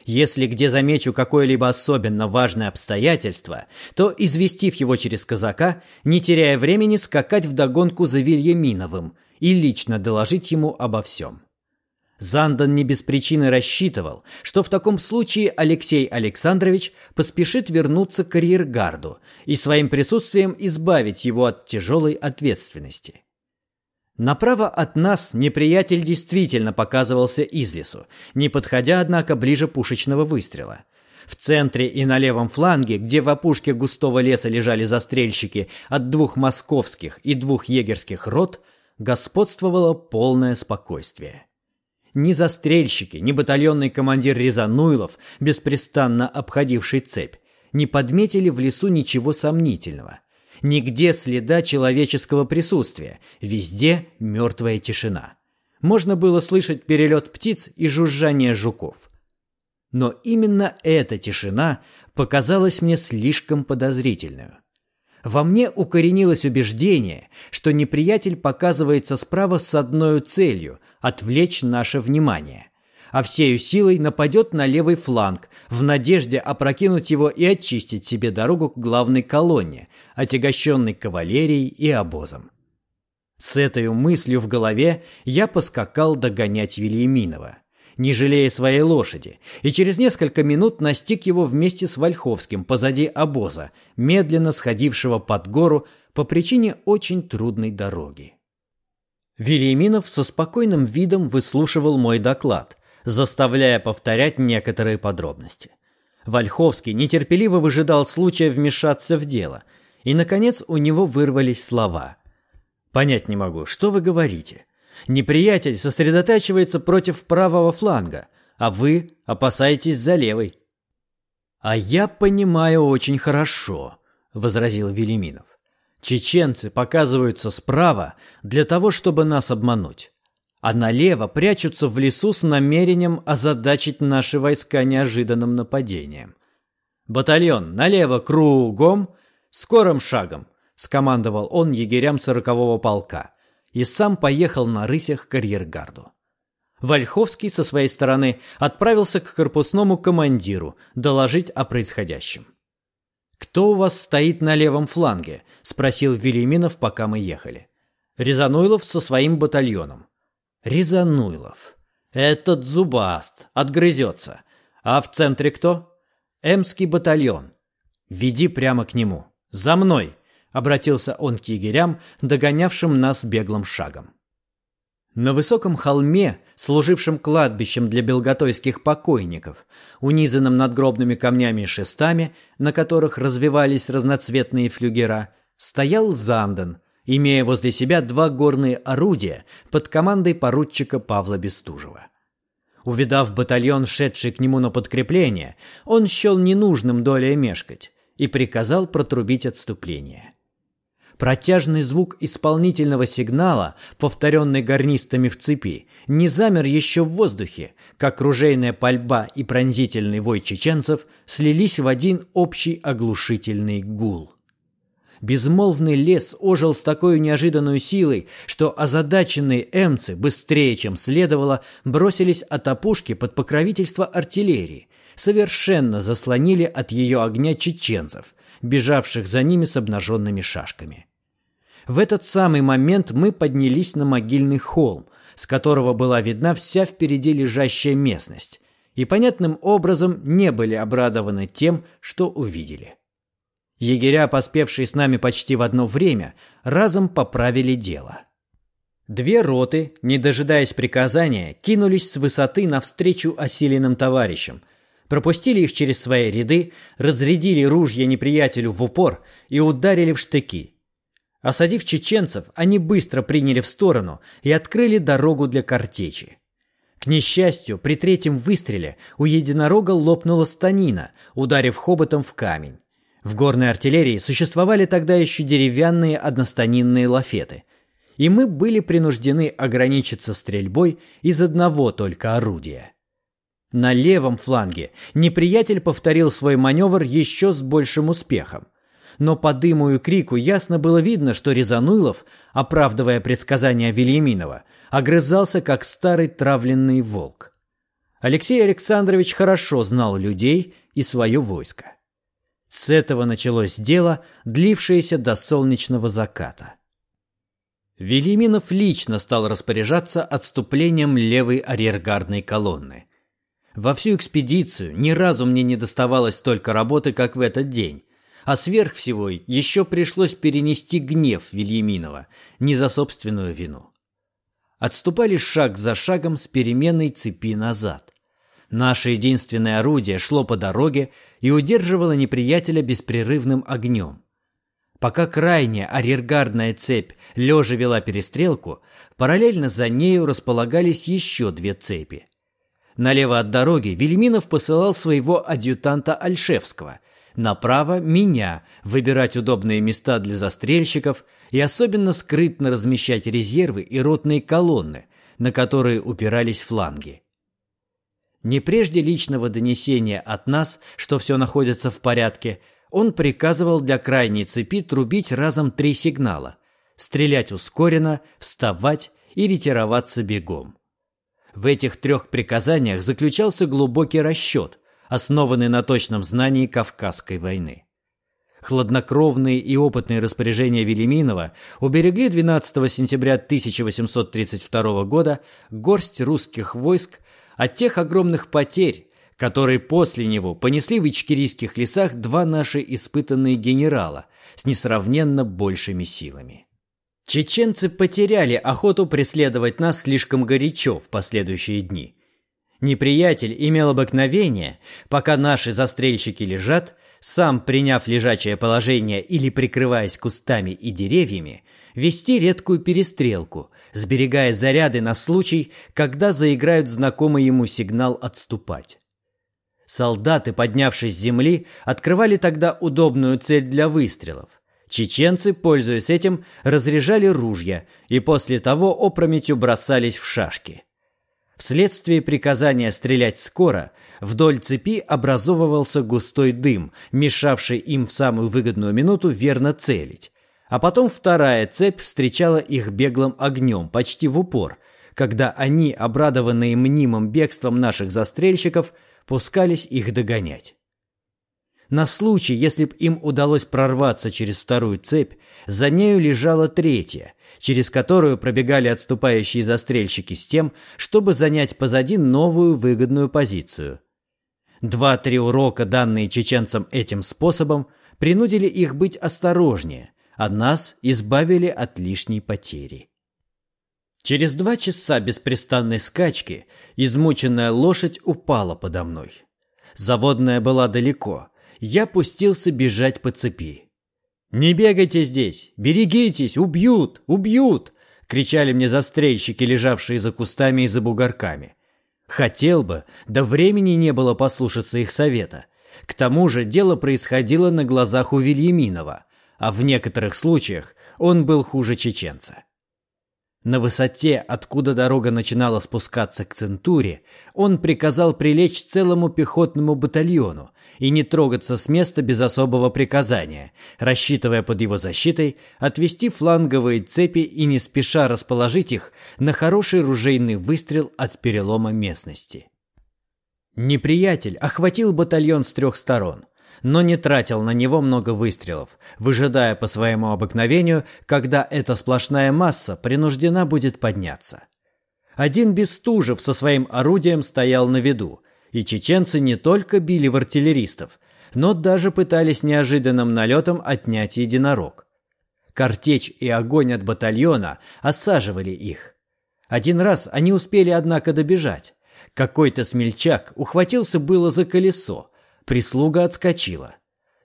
Если где замечу какое-либо особенно важное обстоятельство, то, известив его через казака, не теряя времени, скакать вдогонку за Вильяминовым и лично доложить ему обо всем. Зандан не без причины рассчитывал, что в таком случае Алексей Александрович поспешит вернуться к арьергарду и своим присутствием избавить его от тяжелой ответственности. Направо от нас неприятель действительно показывался из лесу, не подходя, однако, ближе пушечного выстрела. В центре и на левом фланге, где в опушке густого леса лежали застрельщики от двух московских и двух егерских рот, господствовало полное спокойствие. Ни застрельщики, ни батальонный командир Резануйлов, беспрестанно обходивший цепь, не подметили в лесу ничего сомнительного. Нигде следа человеческого присутствия, везде мертвая тишина. Можно было слышать перелет птиц и жужжание жуков. Но именно эта тишина показалась мне слишком подозрительной. Во мне укоренилось убеждение, что неприятель показывается справа с одной целью – отвлечь наше внимание, а всею силой нападет на левый фланг в надежде опрокинуть его и очистить себе дорогу к главной колонне, отягощенной кавалерией и обозом. С этой мыслью в голове я поскакал догонять Вильяминова, не жалея своей лошади, и через несколько минут настиг его вместе с Вольховским позади обоза, медленно сходившего под гору по причине очень трудной дороги. Вильяминов со спокойным видом выслушивал мой доклад, заставляя повторять некоторые подробности. Вольховский нетерпеливо выжидал случая вмешаться в дело, и, наконец, у него вырвались слова. «Понять не могу, что вы говорите? Неприятель сосредотачивается против правого фланга, а вы опасаетесь за левый». «А я понимаю очень хорошо», — возразил Велиминов. «Чеченцы показываются справа для того, чтобы нас обмануть а налево прячутся в лесу с намерением озадачить наши войска неожиданным нападением. «Батальон, налево кругом, скорым шагом!» — скомандовал он егерям сорокового полка и сам поехал на рысях к арьергарду. Вольховский со своей стороны отправился к корпусному командиру доложить о происходящем. «Кто у вас стоит на левом фланге?» — спросил Велиминов, пока мы ехали. Резануйлов со своим батальоном. Рязануйлов. Этот зубаст. Отгрызется. А в центре кто? Эмский батальон. Веди прямо к нему. За мной. Обратился он к егерям, догонявшим нас беглым шагом. На высоком холме, служившем кладбищем для белготойских покойников, унизанном надгробными камнями и шестами, на которых развивались разноцветные флюгера, стоял Занден, имея возле себя два горные орудия под командой поручика Павла Бестужева. Увидав батальон, шедший к нему на подкрепление, он счел ненужным долей мешкать и приказал протрубить отступление. Протяжный звук исполнительного сигнала, повторенный гарнистами в цепи, не замер еще в воздухе, как ружейная пальба и пронзительный вой чеченцев слились в один общий оглушительный гул. Безмолвный лес ожил с такой неожиданной силой, что озадаченные эмцы быстрее, чем следовало, бросились от опушки под покровительство артиллерии, совершенно заслонили от ее огня чеченцев, бежавших за ними с обнаженными шашками. В этот самый момент мы поднялись на могильный холм, с которого была видна вся впереди лежащая местность, и понятным образом не были обрадованы тем, что увидели. Егеря, поспевшие с нами почти в одно время, разом поправили дело. Две роты, не дожидаясь приказания, кинулись с высоты навстречу осиленным товарищам, пропустили их через свои ряды, разрядили ружья неприятелю в упор и ударили в штыки. Осадив чеченцев, они быстро приняли в сторону и открыли дорогу для картечи. К несчастью, при третьем выстреле у единорога лопнула станина, ударив хоботом в камень. В горной артиллерии существовали тогда еще деревянные одностанинные лафеты, и мы были принуждены ограничиться стрельбой из одного только орудия. На левом фланге неприятель повторил свой маневр еще с большим успехом. Но по дыму и крику ясно было видно, что Резануйлов, оправдывая предсказания Вильяминова, огрызался, как старый травленный волк. Алексей Александрович хорошо знал людей и свое войско. С этого началось дело, длившееся до солнечного заката. Велиминов лично стал распоряжаться отступлением левой арьергардной колонны. Во всю экспедицию ни разу мне не доставалось столько работы, как в этот день, а сверх всего еще пришлось перенести гнев Вильяминова не за собственную вину. Отступали шаг за шагом с переменной цепи назад. Наше единственное орудие шло по дороге и удерживало неприятеля беспрерывным огнем. Пока крайняя арьергардная цепь лежа вела перестрелку, параллельно за нею располагались еще две цепи. Налево от дороги Вельминов посылал своего адъютанта Альшевского, направо – меня, выбирать удобные места для застрельщиков и особенно скрытно размещать резервы и ротные колонны, на которые упирались фланги. Не прежде личного донесения от нас, что все находится в порядке, он приказывал для крайней цепи трубить разом три сигнала – стрелять ускоренно, вставать и ретироваться бегом. В этих трех приказаниях заключался глубокий расчет, основанный на точном знании Кавказской войны. Хладнокровные и опытные распоряжения Велиминова уберегли 12 сентября 1832 года горсть русских войск от тех огромных потерь, которые после него понесли в ичкерийских лесах два наши испытанные генерала с несравненно большими силами. Чеченцы потеряли охоту преследовать нас слишком горячо в последующие дни. Неприятель имел обыкновение, пока наши застрельщики лежат, сам приняв лежачее положение или прикрываясь кустами и деревьями, вести редкую перестрелку, сберегая заряды на случай, когда заиграют знакомый ему сигнал отступать. Солдаты, поднявшись с земли, открывали тогда удобную цель для выстрелов. Чеченцы, пользуясь этим, разряжали ружья и после того опрометью бросались в шашки. Вследствие приказания стрелять скоро, вдоль цепи образовывался густой дым, мешавший им в самую выгодную минуту верно целить. А потом вторая цепь встречала их беглым огнем, почти в упор, когда они, обрадованные мнимым бегством наших застрельщиков, пускались их догонять. На случай, если б им удалось прорваться через вторую цепь, за нею лежала третья, через которую пробегали отступающие застрельщики с тем, чтобы занять позади новую выгодную позицию. Два-три урока, данные чеченцам этим способом, принудили их быть осторожнее, а нас избавили от лишней потери. Через два часа беспрестанной скачки измученная лошадь упала подо мной. Заводная была далеко. Я пустился бежать по цепи. «Не бегайте здесь! Берегитесь! Убьют! Убьют!» — кричали мне застрельщики, лежавшие за кустами и за бугорками. Хотел бы, да времени не было послушаться их совета. К тому же дело происходило на глазах у Вильяминова, а в некоторых случаях он был хуже чеченца. На высоте, откуда дорога начинала спускаться к Центуре, он приказал прилечь целому пехотному батальону и не трогаться с места без особого приказания, рассчитывая под его защитой отвести фланговые цепи и не спеша расположить их на хороший ружейный выстрел от перелома местности. Неприятель охватил батальон с трех сторон – но не тратил на него много выстрелов, выжидая по своему обыкновению, когда эта сплошная масса принуждена будет подняться. Один Бестужев со своим орудием стоял на виду, и чеченцы не только били в артиллеристов, но даже пытались неожиданным налетом отнять единорог. Картечь и огонь от батальона осаживали их. Один раз они успели, однако, добежать. Какой-то смельчак ухватился было за колесо, Прислуга отскочила.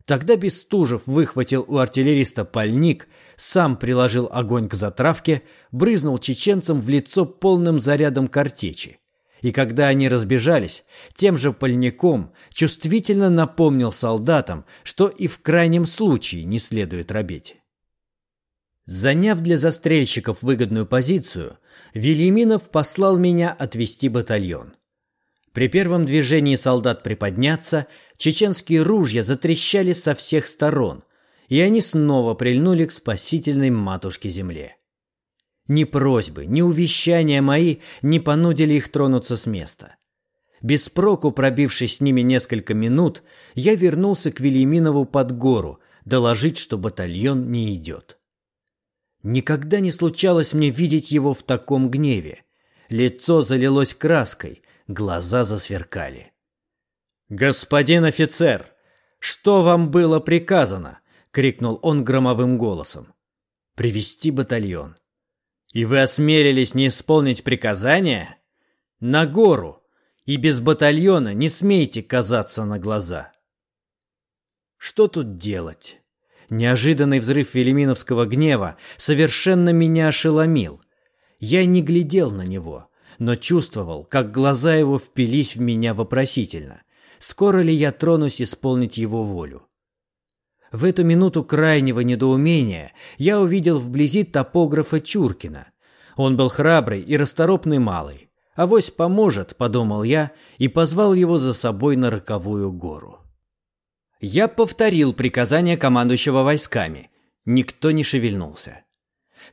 Тогда Бестужев выхватил у артиллериста пальник, сам приложил огонь к затравке, брызнул чеченцам в лицо полным зарядом картечи. И когда они разбежались, тем же пальником чувствительно напомнил солдатам, что и в крайнем случае не следует робеть. Заняв для застрельщиков выгодную позицию, Велиминов послал меня отвести батальон. При первом движении солдат приподняться, чеченские ружья затрещали со всех сторон, и они снова прильнули к спасительной матушке-земле. Ни просьбы, ни увещания мои не понудили их тронуться с места. Без проку пробившись с ними несколько минут, я вернулся к Велиминову под гору, доложить, что батальон не идет. Никогда не случалось мне видеть его в таком гневе. Лицо залилось краской, глаза засверкали. «Господин офицер, что вам было приказано?» — крикнул он громовым голосом. «Привести батальон». «И вы осмелились не исполнить приказание?» «На гору, и без батальона не смейте казаться на глаза». Что тут делать? Неожиданный взрыв Велиминовского гнева совершенно меня ошеломил. Я не глядел на него, но чувствовал, как глаза его впились в меня вопросительно. Скоро ли я тронусь исполнить его волю? В эту минуту крайнего недоумения я увидел вблизи топографа Чуркина. Он был храбрый и расторопный малый. «Авось поможет», — подумал я, и позвал его за собой на роковую гору. Я повторил приказание командующего войсками. Никто не шевельнулся.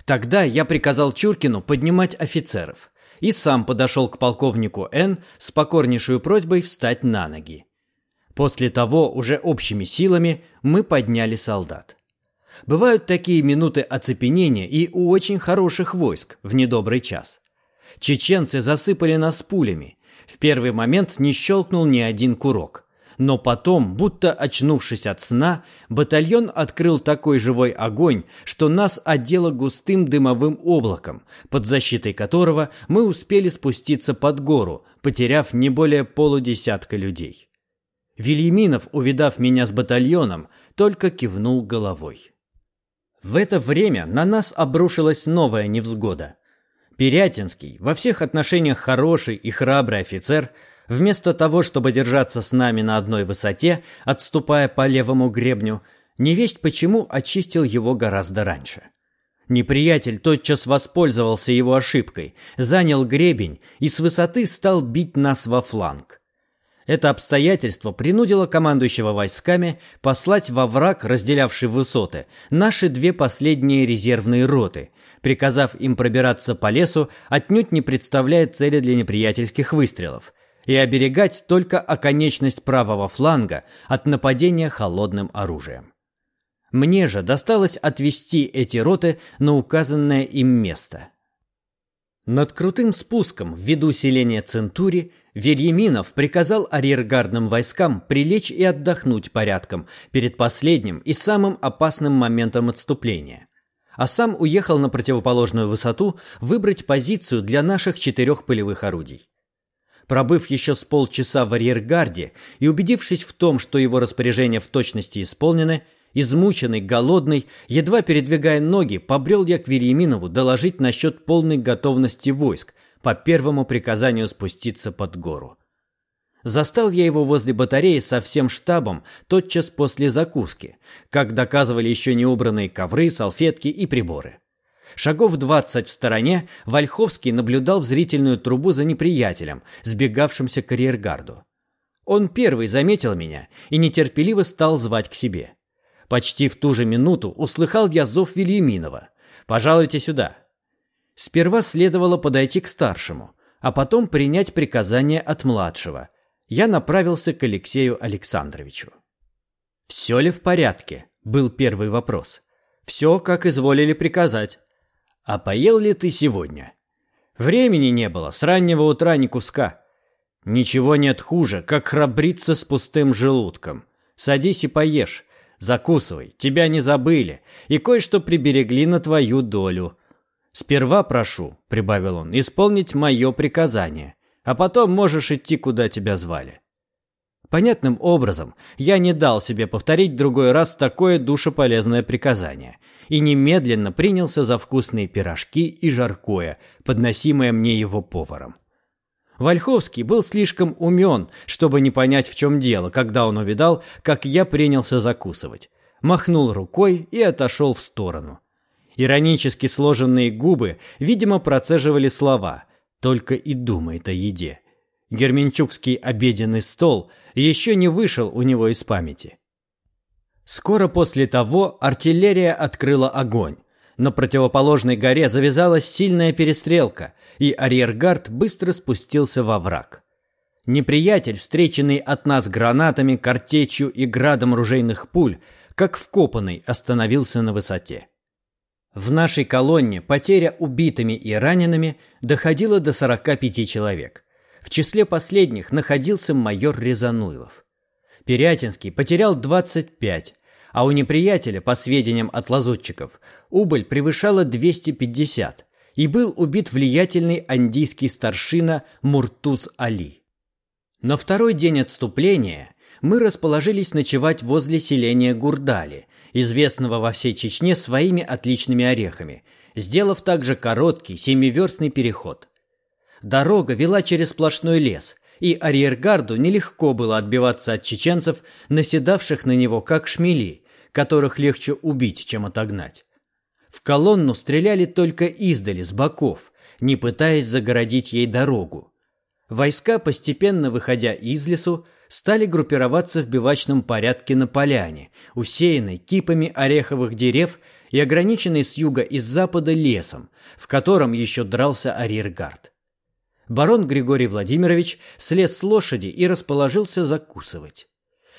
Тогда я приказал Чуркину поднимать офицеров и сам подошел к полковнику Н с покорнейшей просьбой встать на ноги. После того уже общими силами мы подняли солдат. Бывают такие минуты оцепенения и у очень хороших войск в недобрый час. Чеченцы засыпали нас пулями. В первый момент не щелкнул ни один курок. Но потом, будто очнувшись от сна, батальон открыл такой живой огонь, что нас одело густым дымовым облаком, под защитой которого мы успели спуститься под гору, потеряв не более полудесятка людей. Вильяминов, увидав меня с батальоном, только кивнул головой. В это время на нас обрушилась новая невзгода. Перятинский, во всех отношениях хороший и храбрый офицер, вместо того, чтобы держаться с нами на одной высоте, отступая по левому гребню, невесть почему очистил его гораздо раньше. Неприятель тотчас воспользовался его ошибкой, занял гребень и с высоты стал бить нас во фланг. Это обстоятельство принудило командующего войсками послать во враг, разделявший высоты, наши две последние резервные роты, приказав им пробираться по лесу, отнюдь не представляя цели для неприятельских выстрелов, и оберегать только оконечность правого фланга от нападения холодным оружием. Мне же досталось отвести эти роты на указанное им место. Над крутым спуском в виду селения Центури Верьеминов приказал арьергардным войскам прилечь и отдохнуть порядком перед последним и самым опасным моментом отступления. А сам уехал на противоположную высоту выбрать позицию для наших четырех полевых орудий. Пробыв еще с полчаса в арьергарде и убедившись в том, что его распоряжения в точности исполнены, измученный, голодный, едва передвигая ноги, побрел я к Верьеминову доложить насчет полной готовности войск – по первому приказанию спуститься под гору. Застал я его возле батареи со всем штабом тотчас после закуски, как доказывали еще не убранные ковры, салфетки и приборы. Шагов двадцать в стороне Вольховский наблюдал в зрительную трубу за неприятелем, сбегавшимся к карьергарду. Он первый заметил меня и нетерпеливо стал звать к себе. Почти в ту же минуту услыхал я зов Вильяминова. «Пожалуйте сюда». Сперва следовало подойти к старшему, а потом принять приказание от младшего. Я направился к Алексею Александровичу. «Все ли в порядке?» – был первый вопрос. «Все, как изволили приказать». «А поел ли ты сегодня?» «Времени не было, с раннего утра ни куска». «Ничего нет хуже, как храбриться с пустым желудком. Садись и поешь, закусывай, тебя не забыли, и кое-что приберегли на твою долю. «Сперва прошу», — прибавил он, — «исполнить мое приказание, а потом можешь идти, куда тебя звали». Понятным образом, я не дал себе повторить другой раз такое душеполезное приказание и немедленно принялся за вкусные пирожки и жаркое, подносимое мне его поваром. Вольховский был слишком умен, чтобы не понять, в чем дело, когда он увидал, как я принялся закусывать. Махнул рукой и отошел в сторону. Иронически сложенные губы, видимо, процеживали слова «только и думает о еде». Герменчукский обеденный стол еще не вышел у него из памяти. Скоро после того артиллерия открыла огонь. На противоположной горе завязалась сильная перестрелка, и арьергард быстро спустился во враг. Неприятель, встреченный от нас гранатами, картечью и градом ружейных пуль, как вкопанный, остановился на высоте. В нашей колонне потеря убитыми и ранеными доходила до 45 человек. В числе последних находился майор Резануилов. Перятинский потерял 25, а у неприятеля, по сведениям от лазутчиков, убыль превышала 250, и был убит влиятельный андийский старшина Муртуз Али. На второй день отступления мы расположились ночевать возле селения Гурдали – известного во всей Чечне своими отличными орехами, сделав также короткий семиверстный переход. Дорога вела через сплошной лес, и арьергарду нелегко было отбиваться от чеченцев, наседавших на него как шмели, которых легче убить, чем отогнать. В колонну стреляли только издали, с боков, не пытаясь загородить ей дорогу. Войска, постепенно выходя из лесу, стали группироваться в бивачном порядке на поляне, усеянной кипами ореховых дерев и ограниченной с юга и с запада лесом, в котором еще дрался арьергард. Барон Григорий Владимирович слез с лошади и расположился закусывать.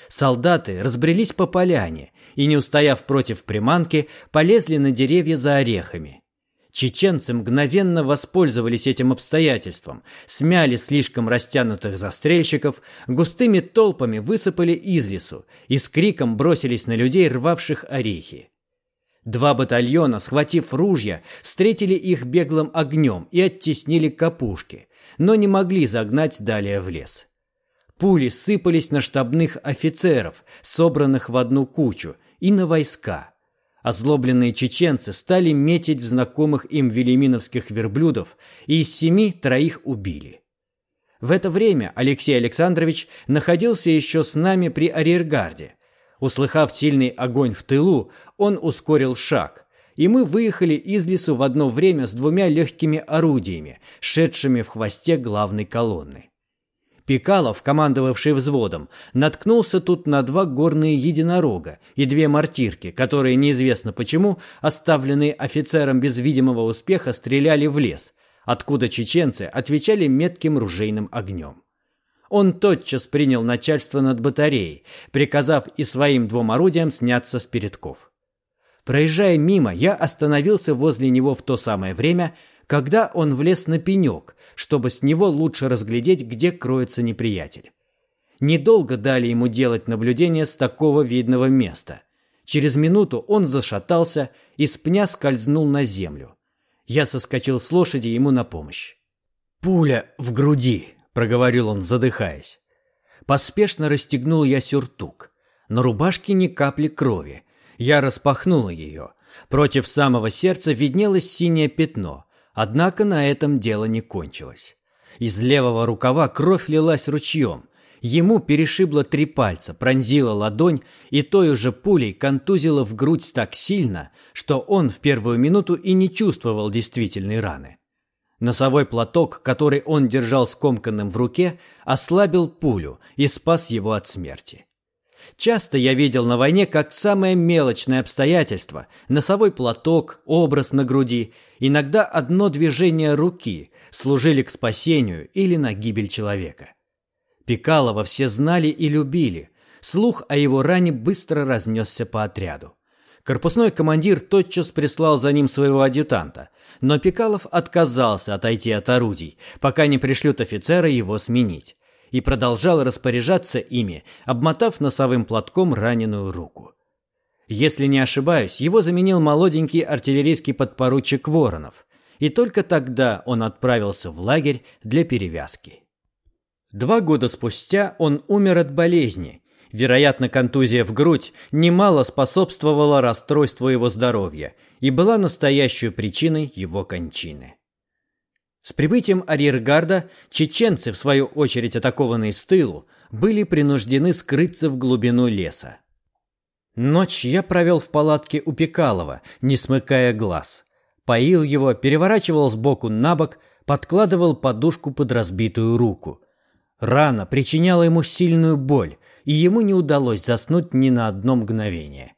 Солдаты разбрелись по поляне и, не устояв против приманки, полезли на деревья за орехами. Чеченцы мгновенно воспользовались этим обстоятельством, смяли слишком растянутых застрельщиков, густыми толпами высыпали из лесу и с криком бросились на людей, рвавших орехи. Два батальона, схватив ружья, встретили их беглым огнем и оттеснили к опушке, но не могли загнать далее в лес. Пули сыпались на штабных офицеров, собранных в одну кучу, и на войска. Озлобленные чеченцы стали метить в знакомых им велиминовских верблюдов, и из семи троих убили. В это время Алексей Александрович находился еще с нами при арьергарде. Услыхав сильный огонь в тылу, он ускорил шаг, и мы выехали из лесу в одно время с двумя легкими орудиями, шедшими в хвосте главной колонны. Пикалов, командовавший взводом, наткнулся тут на два горные единорога и две мортирки, которые неизвестно почему, оставленные офицером без видимого успеха, стреляли в лес, откуда чеченцы отвечали метким ружейным огнем. Он тотчас принял начальство над батареей, приказав и своим двум орудиям сняться с передков. Проезжая мимо, я остановился возле него в то самое время, когда он влез на пенек, чтобы с него лучше разглядеть, где кроется неприятель. Недолго дали ему делать наблюдение с такого видного места. Через минуту он зашатался и с пня скользнул на землю. Я соскочил с лошади ему на помощь. «Пуля в груди», — проговорил он, задыхаясь. Поспешно расстегнул я сюртук. На рубашке ни капли крови. Я распахнул ее. Против самого сердца виднелось синее пятно. Однако на этом дело не кончилось. Из левого рукава кровь лилась ручьем. Ему перешибло три пальца, пронзила ладонь и той уже пулей контузила в грудь так сильно, что он в первую минуту и не чувствовал действительной раны. Носовой платок, который он держал скомканным в руке, ослабил пулю и спас его от смерти. Часто я видел на войне как самое мелочное обстоятельство – носовой платок, образ на груди, иногда одно движение руки служили к спасению или на гибель человека. Пикалова все знали и любили. Слух о его ране быстро разнесся по отряду. Корпусной командир тотчас прислал за ним своего адъютанта, но Пикалов отказался отойти от орудий, пока не пришлют офицера его сменить и продолжал распоряжаться ими, обмотав носовым платком раненую руку. Если не ошибаюсь, его заменил молоденький артиллерийский подпоручик Воронов, и только тогда он отправился в лагерь для перевязки. Два года спустя он умер от болезни. Вероятно, контузия в грудь немало способствовала расстройству его здоровья и была настоящей причиной его кончины. С прибытием арьергарда чеченцы, в свою очередь атакованные с тылу, были принуждены скрыться в глубину леса. Ночь я провел в палатке у Пекалова, не смыкая глаз. Поил его, переворачивал сбоку на бок, подкладывал подушку под разбитую руку. Рана причиняла ему сильную боль, и ему не удалось заснуть ни на одно мгновение.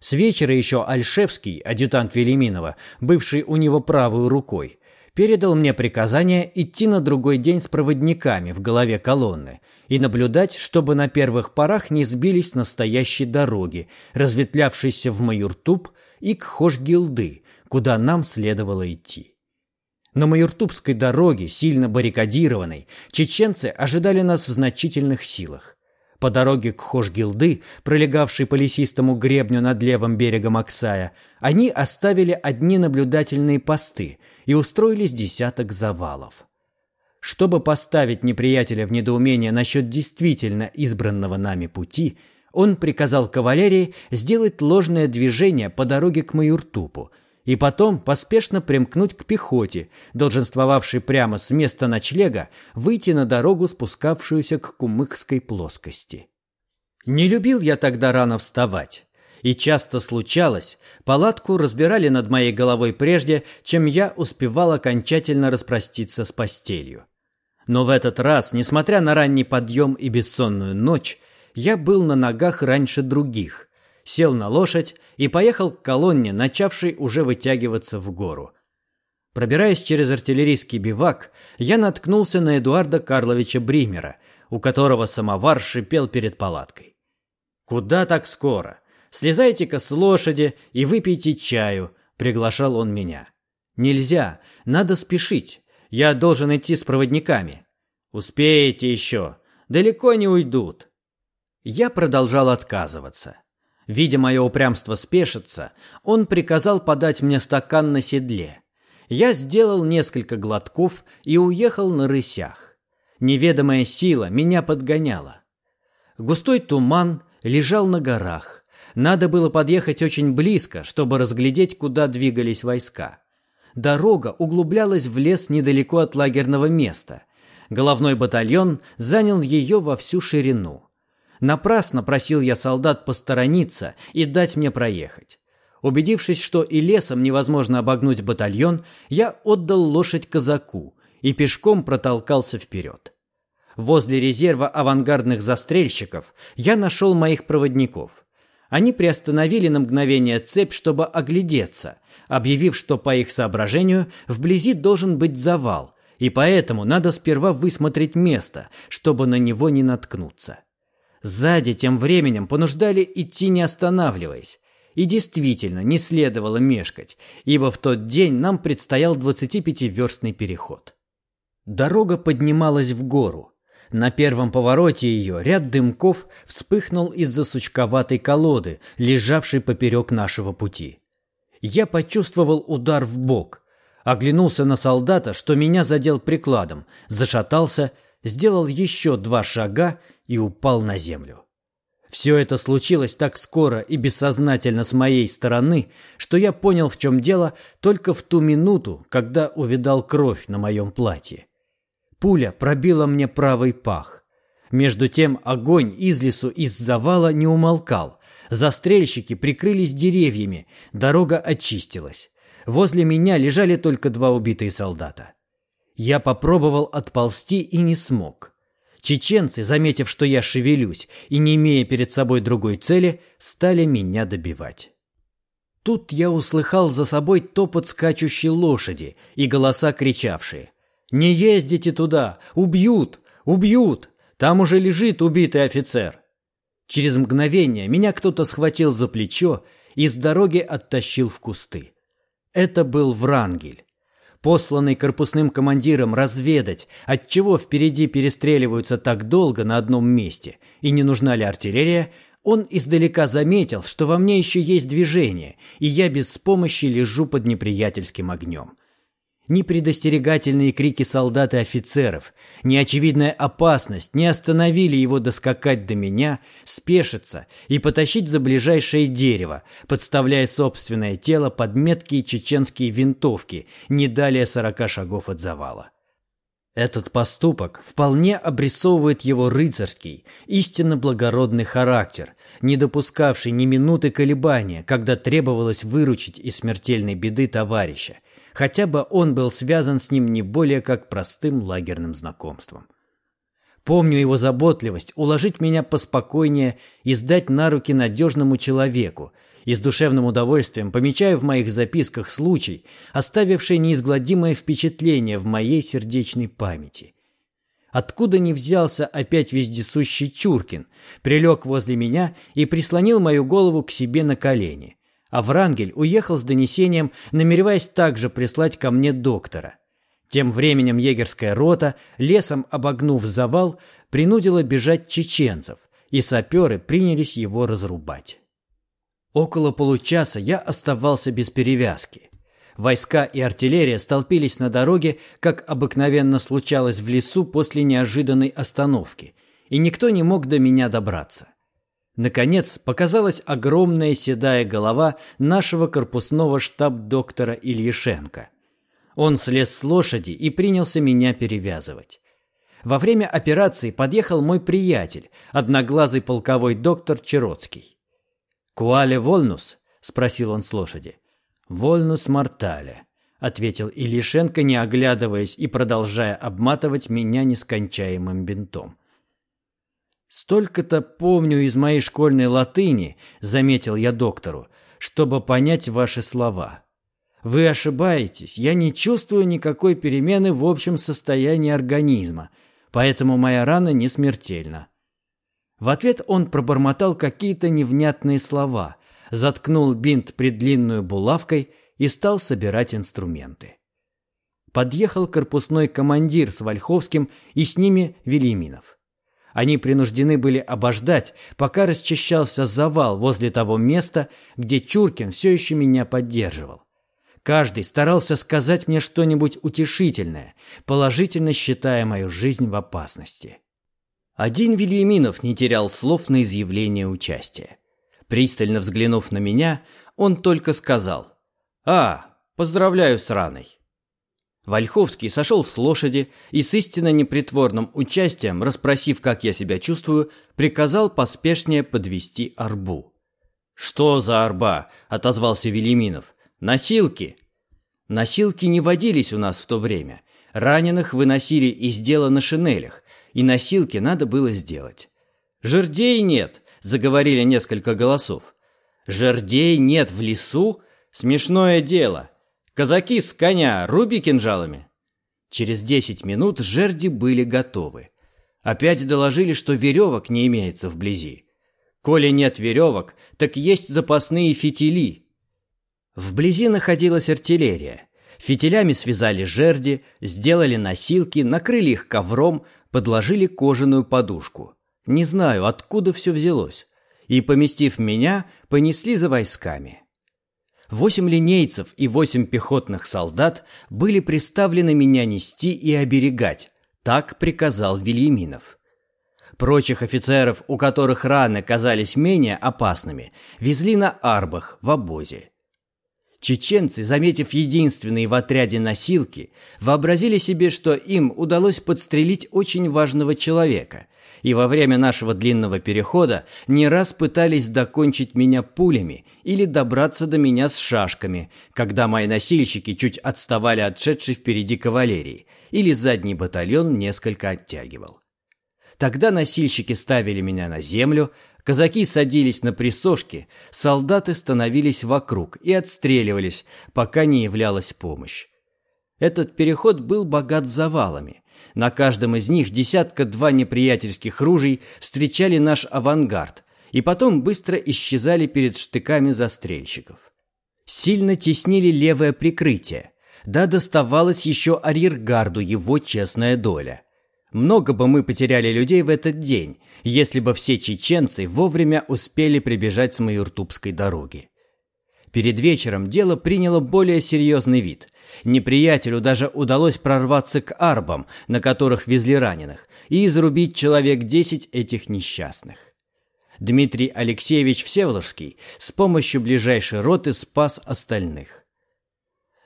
С вечера еще Альшевский, адъютант Велиминова, бывший у него правой рукой, передал мне приказание идти на другой день с проводниками в голове колонны и наблюдать, чтобы на первых порах не сбились настоящие дороги, разветвлявшиеся в Маюртуб и к Хошгилды, куда нам следовало идти. На Маюртубской дороге, сильно баррикадированной, чеченцы ожидали нас в значительных силах. По дороге к Хошгилды, пролегавшей по лесистому гребню над левым берегом Аксая, они оставили одни наблюдательные посты и устроились десяток завалов. Чтобы поставить неприятеля в недоумение насчет действительно избранного нами пути, он приказал кавалерии сделать ложное движение по дороге к Маюртупу и потом поспешно примкнуть к пехоте, долженствовавшей прямо с места ночлега выйти на дорогу, спускавшуюся к Кумыкской плоскости. Не любил я тогда рано вставать, и часто случалось, палатку разбирали над моей головой прежде, чем я успевал окончательно распроститься с постелью. Но в этот раз, несмотря на ранний подъем и бессонную ночь, я был на ногах раньше других сел на лошадь и поехал к колонне, начавшей уже вытягиваться в гору. Пробираясь через артиллерийский бивак, я наткнулся на Эдуарда Карловича Бримера, у которого самовар шипел перед палаткой. «Куда так скоро? Слезайте-ка с лошади и выпейте чаю», — приглашал он меня. «Нельзя, надо спешить. Я должен идти с проводниками». «Успеете еще. Далеко не уйдут». Я продолжал отказываться. Видя мое упрямство спешиться, он приказал подать мне стакан на седле. Я сделал несколько глотков и уехал на рысях. Неведомая сила меня подгоняла. Густой туман лежал на горах. Надо было подъехать очень близко, чтобы разглядеть, куда двигались войска. Дорога углублялась в лес недалеко от лагерного места. Головной батальон занял ее во всю ширину. Напрасно просил я солдат посторониться и дать мне проехать. Убедившись, что и лесом невозможно обогнуть батальон, я отдал лошадь казаку и пешком протолкался вперед. Возле резерва авангардных застрельщиков я нашел моих проводников. Они приостановили на мгновение цепь, чтобы оглядеться, объявив, что по их соображению вблизи должен быть завал, и поэтому надо сперва высмотреть место, чтобы на него не наткнуться. Сзади тем временем понуждали идти не останавливаясь. И действительно, не следовало мешкать, ибо в тот день нам предстоял 25-верстный переход. Дорога поднималась в гору. На первом повороте ее ряд дымков вспыхнул из-за сучковатой колоды, лежавшей поперек нашего пути. Я почувствовал удар в бок, оглянулся на солдата, что меня задел прикладом, зашатался, сделал еще два шага и упал на землю. Все это случилось так скоро и бессознательно с моей стороны, что я понял, в чем дело, только в ту минуту, когда увидал кровь на моем платье. Пуля пробила мне правый пах. Между тем огонь из лесу из завала не умолкал. Застрельщики прикрылись деревьями, дорога очистилась. Возле меня лежали только два убитые солдата. Я попробовал отползти и не смог. Чеченцы, заметив, что я шевелюсь и не имея перед собой другой цели, стали меня добивать. Тут я услыхал за собой топот скачущей лошади и голоса кричавшие. «Не ездите туда! Убьют! Убьют! Там уже лежит убитый офицер!» Через мгновение меня кто-то схватил за плечо и с дороги оттащил в кусты. Это был Врангель посланный корпусным командиром разведать, отчего впереди перестреливаются так долго на одном месте и не нужна ли артиллерия, он издалека заметил, что во мне еще есть движение, и я без помощи лежу под неприятельским огнем ни предостерегательные крики солдат и офицеров, ни очевидная опасность не остановили его доскакать до меня, спешиться и потащить за ближайшее дерево, подставляя собственное тело под меткие чеченские винтовки, не далее сорока шагов от завала. Этот поступок вполне обрисовывает его рыцарский, истинно благородный характер, не допускавший ни минуты колебания, когда требовалось выручить из смертельной беды товарища – хотя бы он был связан с ним не более как простым лагерным знакомством. Помню его заботливость уложить меня поспокойнее и сдать на руки надежному человеку, и с душевным удовольствием помечаю в моих записках случай, оставивший неизгладимое впечатление в моей сердечной памяти. Откуда ни взялся опять вездесущий Чуркин, прилег возле меня и прислонил мою голову к себе на колени. А Врангель уехал с донесением, намереваясь также прислать ко мне доктора. Тем временем егерская рота, лесом обогнув завал, принудила бежать чеченцев, и саперы принялись его разрубать. Около получаса я оставался без перевязки. Войска и артиллерия столпились на дороге, как обыкновенно случалось в лесу после неожиданной остановки, и никто не мог до меня добраться. Наконец показалась огромная седая голова нашего корпусного штаб-доктора Ильишенко. Он слез с лошади и принялся меня перевязывать. Во время операции подъехал мой приятель, одноглазый полковой доктор Чароцкий. «Куале вольнус?» – спросил он с лошади. «Вольнус мортале», – ответил Ильишенко, не оглядываясь и продолжая обматывать меня нескончаемым бинтом. Столько-то помню из моей школьной латыни, заметил я доктору, чтобы понять ваши слова. Вы ошибаетесь, я не чувствую никакой перемены в общем состоянии организма. поэтому моя рана не смертельна. В ответ он пробормотал какие-то невнятные слова, заткнул бинт предлинную булавкой и стал собирать инструменты. Подъехал корпусной командир с Вольховским и с ними Велиминов. Они принуждены были обождать, пока расчищался завал возле того места, где Чуркин все еще меня поддерживал. Каждый старался сказать мне что-нибудь утешительное, положительно считая мою жизнь в опасности. Один Вильяминов не терял слов на изъявление участия. Пристально взглянув на меня, он только сказал «А, поздравляю с раной». Вольховский сошел с лошади и с истинно непритворным участием, расспросив, как я себя чувствую, приказал поспешнее подвести арбу. «Что за арба?» – отозвался Велиминов. «Носилки!» Носилки не водились у нас в то время. Раненых выносили из дела на шинелях, и носилки надо было сделать. «Жердей нет!» – заговорили несколько голосов. «Жердей нет в лесу? Смешное дело!» Казаки с коня, руби кинжалами. Через десять минут жерди были готовы. Опять доложили, что веревок не имеется вблизи. Коли нет веревок, так есть запасные фитили. Вблизи находилась артиллерия. Фитилями связали жерди, сделали носилки, накрыли их ковром, подложили кожаную подушку. Не знаю, откуда все взялось. И, поместив меня, понесли за войсками. Восемь линейцев и восемь пехотных солдат были приставлены меня нести и оберегать. Так приказал Вильяминов. Прочих офицеров, у которых раны казались менее опасными, везли на арбах в обозе. Чеченцы, заметив единственные в отряде носилки, вообразили себе, что им удалось подстрелить очень важного человека – и во время нашего длинного перехода не раз пытались докончить меня пулями или добраться до меня с шашками, когда мои носильщики чуть отставали от шедшей впереди кавалерии, или задний батальон несколько оттягивал. Тогда носильщики ставили меня на землю, казаки садились на присошки, солдаты становились вокруг и отстреливались, пока не являлась помощь. Этот переход был богат завалами. На каждом из них десятка-два неприятельских ружей встречали наш авангард и потом быстро исчезали перед штыками застрельщиков. Сильно теснили левое прикрытие, да доставалось еще арьергарду его честная доля. Много бы мы потеряли людей в этот день, если бы все чеченцы вовремя успели прибежать с Майортубской дороги. Перед вечером дело приняло более серьезный вид. Неприятелю даже удалось прорваться к арбам, на которых везли раненых, и изрубить человек десять этих несчастных. Дмитрий Алексеевич Всеволожский с помощью ближайшей роты спас остальных.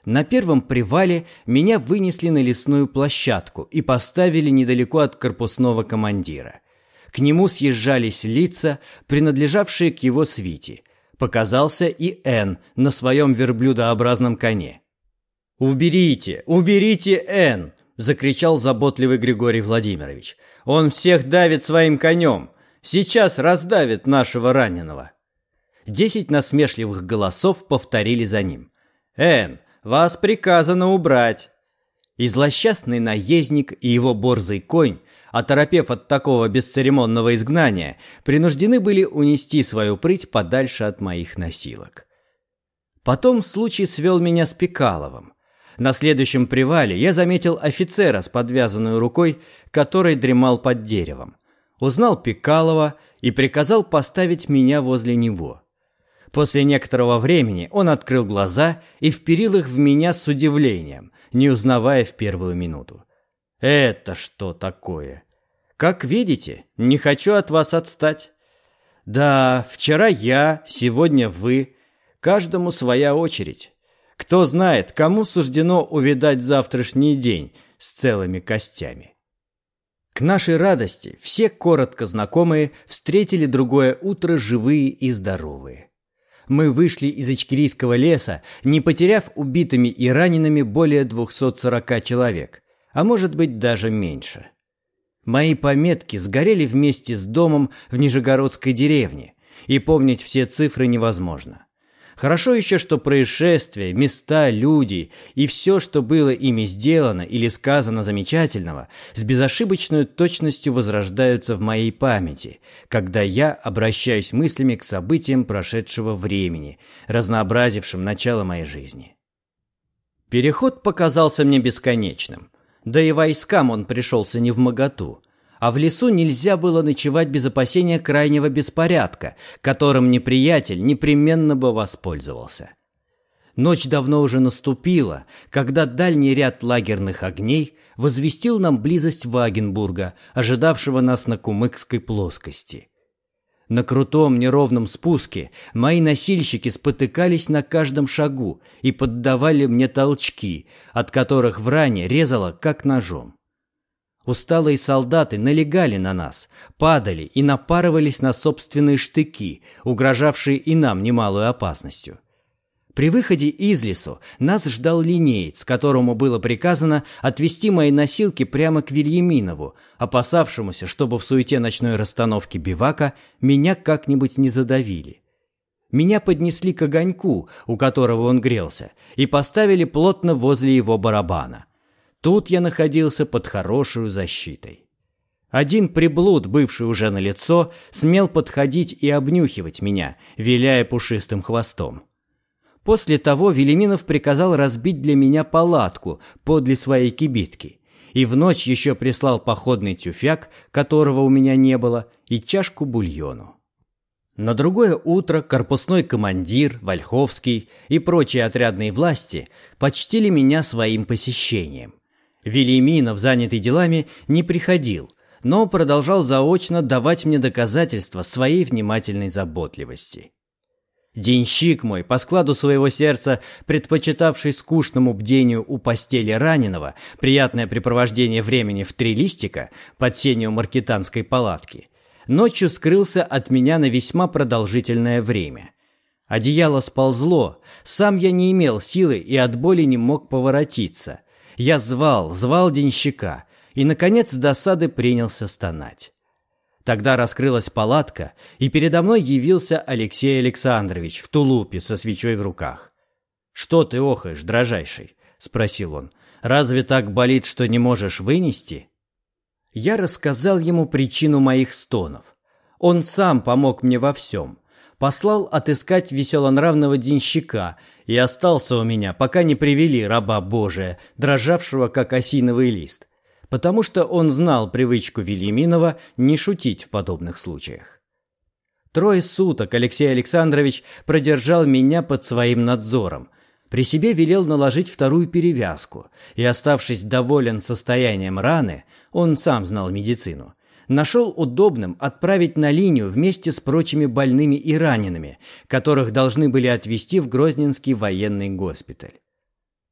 На первом привале меня вынесли на лесную площадку и поставили недалеко от корпусного командира. К нему съезжались лица, принадлежавшие к его свите – Показался и Н на своем верблюдообразном коне. «Уберите! Уберите Н!» – закричал заботливый Григорий Владимирович. «Он всех давит своим конем! Сейчас раздавит нашего раненого!» Десять насмешливых голосов повторили за ним. «Эн, вас приказано убрать!» И злосчастный наездник и его борзый конь, оторопев от такого бесцеремонного изгнания, принуждены были унести свою прыть подальше от моих носилок. Потом случай свел меня с Пикаловым. На следующем привале я заметил офицера с подвязанной рукой, который дремал под деревом. Узнал Пикалова и приказал поставить меня возле него. После некоторого времени он открыл глаза и вперил их в меня с удивлением, не узнавая в первую минуту. «Это что такое? Как видите, не хочу от вас отстать. Да, вчера я, сегодня вы. Каждому своя очередь. Кто знает, кому суждено увидать завтрашний день с целыми костями». К нашей радости все коротко знакомые встретили другое утро живые и здоровые мы вышли из Ичкирийского леса, не потеряв убитыми и ранеными более 240 человек, а может быть даже меньше. Мои пометки сгорели вместе с домом в Нижегородской деревне, и помнить все цифры невозможно. Хорошо еще, что происшествия, места, люди и все, что было ими сделано или сказано замечательного, с безошибочной точностью возрождаются в моей памяти, когда я обращаюсь мыслями к событиям прошедшего времени, разнообразившим начало моей жизни. Переход показался мне бесконечным, да и войскам он пришелся не в моготу – а в лесу нельзя было ночевать без опасения крайнего беспорядка, которым неприятель непременно бы воспользовался. Ночь давно уже наступила, когда дальний ряд лагерных огней возвестил нам близость Вагенбурга, ожидавшего нас на Кумыкской плоскости. На крутом неровном спуске мои носильщики спотыкались на каждом шагу и поддавали мне толчки, от которых в ране резало, как ножом. Усталые солдаты налегали на нас, падали и напарывались на собственные штыки, угрожавшие и нам немалую опасностью. При выходе из лесу нас ждал линеец, которому было приказано отвести мои носилки прямо к Вильяминову, опасавшемуся, чтобы в суете ночной расстановки бивака меня как-нибудь не задавили. Меня поднесли к огоньку, у которого он грелся, и поставили плотно возле его барабана – Тут я находился под хорошей защитой. Один приблуд, бывший уже на лицо, смел подходить и обнюхивать меня, виляя пушистым хвостом. После того Велиминов приказал разбить для меня палатку подле своей кибитки, и в ночь еще прислал походный тюфяк, которого у меня не было, и чашку бульону. На другое утро корпусной командир, Вольховский и прочие отрядные власти почтили меня своим посещением – Велиминов, занятый делами, не приходил, но продолжал заочно давать мне доказательства своей внимательной заботливости. Денщик мой, по складу своего сердца, предпочитавший скучному бдению у постели раненого приятное препровождение времени в три листика под сенью маркетанской палатки, ночью скрылся от меня на весьма продолжительное время. Одеяло сползло, сам я не имел силы и от боли не мог поворотиться, я звал, звал денщика, и, наконец, с досады принялся стонать. Тогда раскрылась палатка, и передо мной явился Алексей Александрович в тулупе со свечой в руках. «Что ты охаешь, дрожайший?» — спросил он. «Разве так болит, что не можешь вынести?» Я рассказал ему причину моих стонов. Он сам помог мне во всем послал отыскать веселонравного денщика и остался у меня, пока не привели раба Божия, дрожавшего, как осиновый лист, потому что он знал привычку Велиминова не шутить в подобных случаях. Трое суток Алексей Александрович продержал меня под своим надзором, при себе велел наложить вторую перевязку, и, оставшись доволен состоянием раны, он сам знал медицину, нашел удобным отправить на линию вместе с прочими больными и ранеными, которых должны были отвезти в Грозненский военный госпиталь.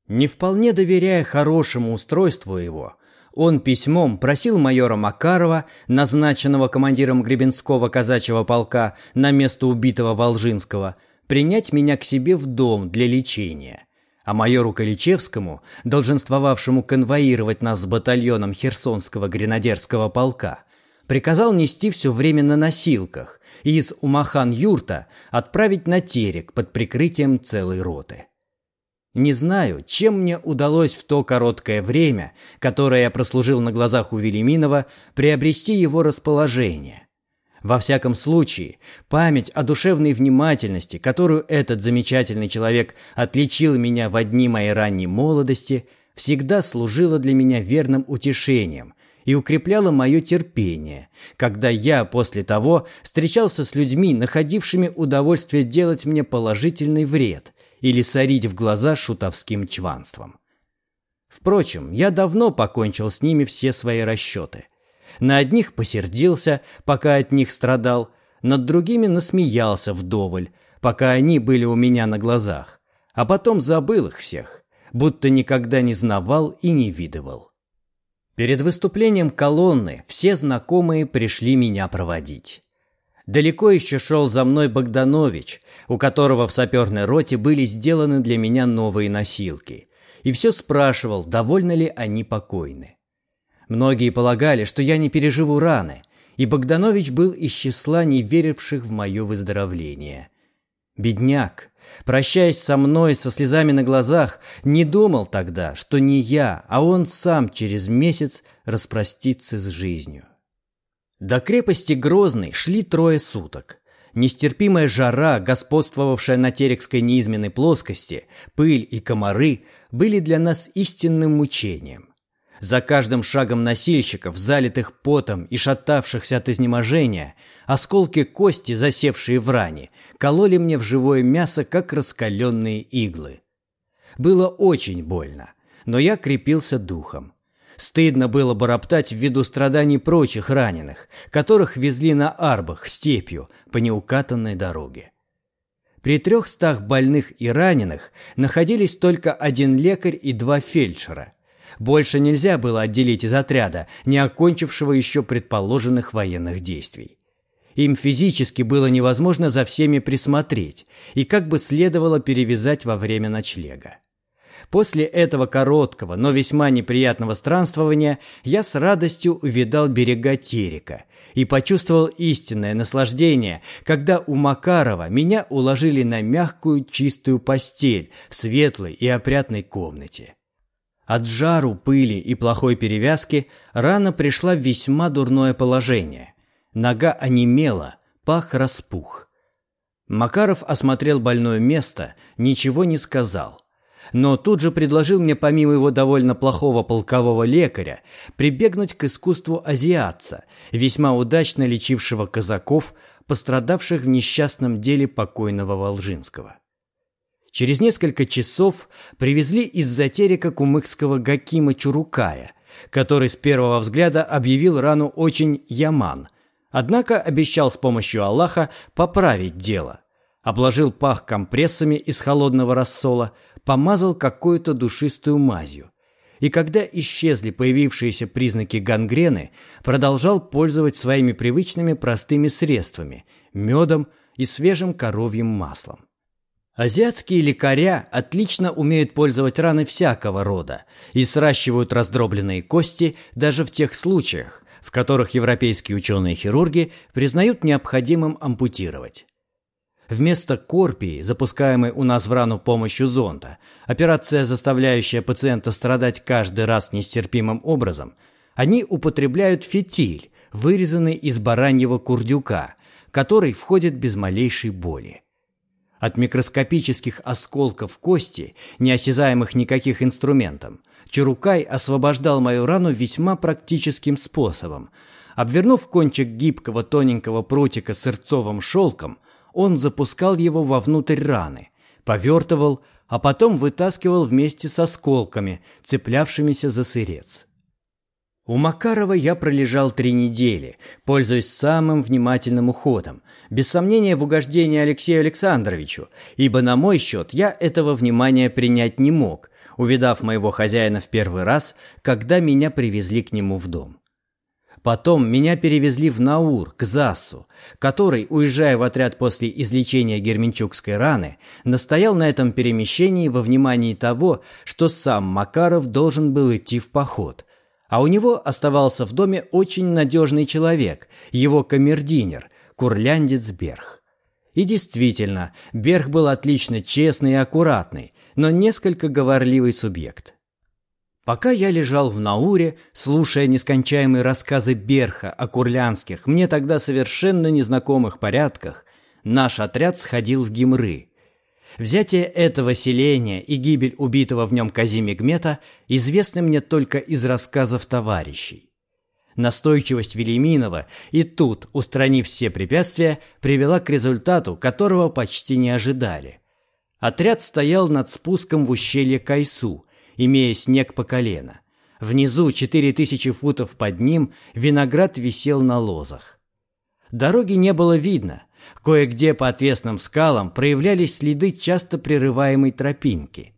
Не вполне доверяя хорошему устройству его, он письмом просил майора Макарова, назначенного командиром Гребенского казачьего полка на место убитого Волжинского, принять меня к себе в дом для лечения – а майору Каличевскому, долженствовавшему конвоировать нас с батальоном Херсонского гренадерского полка, приказал нести все время на носилках и из Умахан-юрта отправить на терек под прикрытием целой роты. Не знаю, чем мне удалось в то короткое время, которое я прослужил на глазах у Велиминова, приобрести его расположение. Во всяком случае, память о душевной внимательности, которую этот замечательный человек отличил меня в одни моей ранней молодости, всегда служила для меня верным утешением, и укрепляло мое терпение, когда я после того встречался с людьми, находившими удовольствие делать мне положительный вред или сорить в глаза шутовским чванством. Впрочем, я давно покончил с ними все свои расчеты. На одних посердился, пока от них страдал, над другими насмеялся вдоволь, пока они были у меня на глазах, а потом забыл их всех, будто никогда не знавал и не видывал. Перед выступлением колонны все знакомые пришли меня проводить. Далеко еще шел за мной Богданович, у которого в саперной роте были сделаны для меня новые носилки, и все спрашивал, довольны ли они покойны. Многие полагали, что я не переживу раны, и Богданович был из числа не веривших в мое выздоровление. Бедняк, прощаясь со мной со слезами на глазах, не думал тогда, что не я, а он сам через месяц распростится с жизнью. До крепости Грозной шли трое суток. Нестерпимая жара, господствовавшая на Терекской неизменной плоскости, пыль и комары были для нас истинным мучением. За каждым шагом носильщиков, залитых потом и шатавшихся от изнеможения, осколки кости, засевшие в ране, кололи мне в живое мясо, как раскаленные иглы. Было очень больно, но я крепился духом. Стыдно было бы роптать ввиду страданий прочих раненых, которых везли на арбах степью по неукатанной дороге. При трехстах больных и раненых находились только один лекарь и два фельдшера. Больше нельзя было отделить из отряда, не окончившего еще предположенных военных действий. Им физически было невозможно за всеми присмотреть, и как бы следовало перевязать во время ночлега. После этого короткого, но весьма неприятного странствования я с радостью увидал берега Терека и почувствовал истинное наслаждение, когда у Макарова меня уложили на мягкую чистую постель в светлой и опрятной комнате. От жару, пыли и плохой перевязки рана пришла в весьма дурное положение. Нога онемела, пах распух. Макаров осмотрел больное место, ничего не сказал но тут же предложил мне помимо его довольно плохого полкового лекаря прибегнуть к искусству азиатца, весьма удачно лечившего казаков, пострадавших в несчастном деле покойного Волжинского. Через несколько часов привезли из затерика кумыкского Гакима Чурукая, который с первого взгляда объявил рану очень яман, однако обещал с помощью Аллаха поправить дело, обложил пах компрессами из холодного рассола, помазал какую-то душистую мазью. И когда исчезли появившиеся признаки гангрены, продолжал пользоваться своими привычными простыми средствами – медом и свежим коровьим маслом. Азиатские лекаря отлично умеют пользовать раны всякого рода и сращивают раздробленные кости даже в тех случаях, в которых европейские ученые-хирурги признают необходимым ампутировать. Вместо корпии, запускаемой у нас в рану помощью зонда, операция, заставляющая пациента страдать каждый раз нестерпимым образом, они употребляют фитиль, вырезанный из бараньего курдюка, который входит без малейшей боли. От микроскопических осколков кости, не осязаемых никаких инструментом, Чарукай освобождал мою рану весьма практическим способом. Обвернув кончик гибкого тоненького прутика сырцовым шелком, он запускал его вовнутрь раны, повертывал, а потом вытаскивал вместе с осколками, цеплявшимися за сырец. У Макарова я пролежал три недели, пользуясь самым внимательным уходом, без сомнения в угождении Алексею Александровичу, ибо на мой счет я этого внимания принять не мог, увидав моего хозяина в первый раз, когда меня привезли к нему в дом. Потом меня перевезли в Наур, к Засу, который, уезжая в отряд после излечения герменчукской раны, настоял на этом перемещении во внимании того, что сам Макаров должен был идти в поход. А у него оставался в доме очень надежный человек, его камердинер, курляндец Берх. И действительно, Берх был отлично честный и аккуратный, но несколько говорливый субъект. Пока я лежал в Науре, слушая нескончаемые рассказы Берха о курлянских, мне тогда совершенно незнакомых порядках, наш отряд сходил в Гимры. Взятие этого селения и гибель убитого в нем Казимигмета известны мне только из рассказов товарищей. Настойчивость Велиминова и тут, устранив все препятствия, привела к результату, которого почти не ожидали. Отряд стоял над спуском в ущелье Кайсу – имея снег по колено. Внизу, четыре тысячи футов под ним, виноград висел на лозах. Дороги не было видно. Кое-где по отвесным скалам проявлялись следы часто прерываемой тропинки.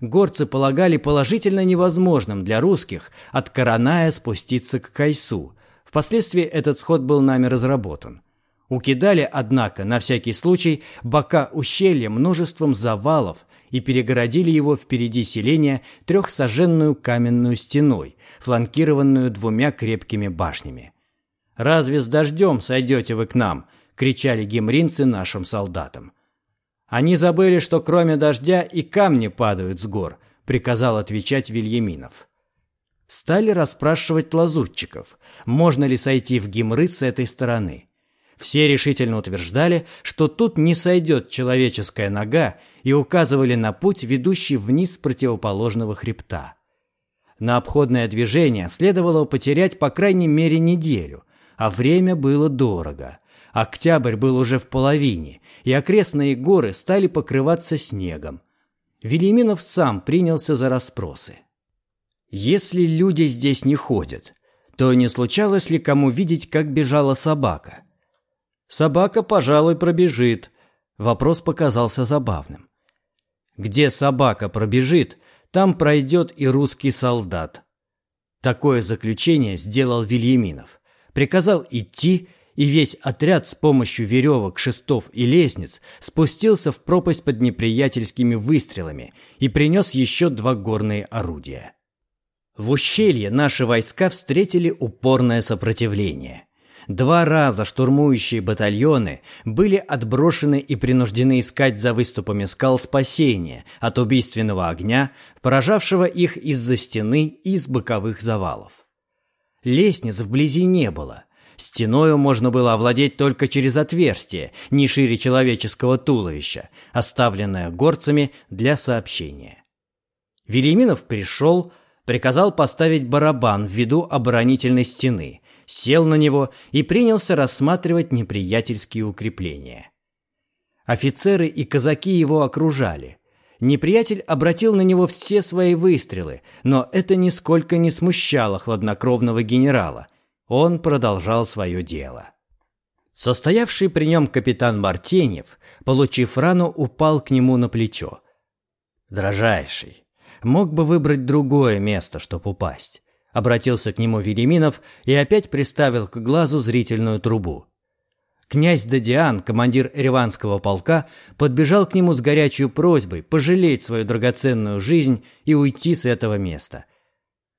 Горцы полагали положительно невозможным для русских от Караная спуститься к Кайсу. Впоследствии этот сход был нами разработан. Укидали, однако, на всякий случай, бока ущелья множеством завалов и перегородили его впереди селения трехсоженную каменную стеной, фланкированную двумя крепкими башнями. «Разве с дождем сойдете вы к нам?» — кричали гемринцы нашим солдатам. Они забыли, что кроме дождя и камни падают с гор, приказал отвечать Вильяминов. Стали расспрашивать лазутчиков, можно ли сойти в Гимры с этой стороны. Все решительно утверждали, что тут не сойдет человеческая нога и указывали на путь, ведущий вниз с противоположного хребта. На обходное движение следовало потерять по крайней мере неделю, а время было дорого. Октябрь был уже в половине, и окрестные горы стали покрываться снегом. Велиминов сам принялся за расспросы. Если люди здесь не ходят, то не случалось ли кому видеть, как бежала собака? Собака, пожалуй, пробежит. Вопрос показался забавным. Где собака пробежит, там пройдет и русский солдат. Такое заключение сделал Вильяминов. Приказал идти, и весь отряд с помощью веревок, шестов и лестниц спустился в пропасть под неприятельскими выстрелами и принес еще два горные орудия. В ущелье наши войска встретили упорное сопротивление. Два раза штурмующие батальоны были отброшены и принуждены искать за выступами скал спасения от убийственного огня, поражавшего их из-за стены и из боковых завалов. Лестниц вблизи не было. Стеною можно было овладеть только через отверстие, не шире человеческого туловища, оставленное горцами для сообщения. Велиминов пришел, приказал поставить барабан в виду оборонительной стены, сел на него и принялся рассматривать неприятельские укрепления. Офицеры и казаки его окружали. Неприятель обратил на него все свои выстрелы, но это нисколько не смущало хладнокровного генерала. Он продолжал свое дело. Состоявший при нем капитан Мартенев, получив рану, упал к нему на плечо. «Дрожайший, мог бы выбрать другое место, чтоб упасть. Обратился к нему Велиминов и опять приставил к глазу зрительную трубу. Князь Дадиан, командир Ереванского полка, подбежал к нему с горячей просьбой пожалеть свою драгоценную жизнь и уйти с этого места.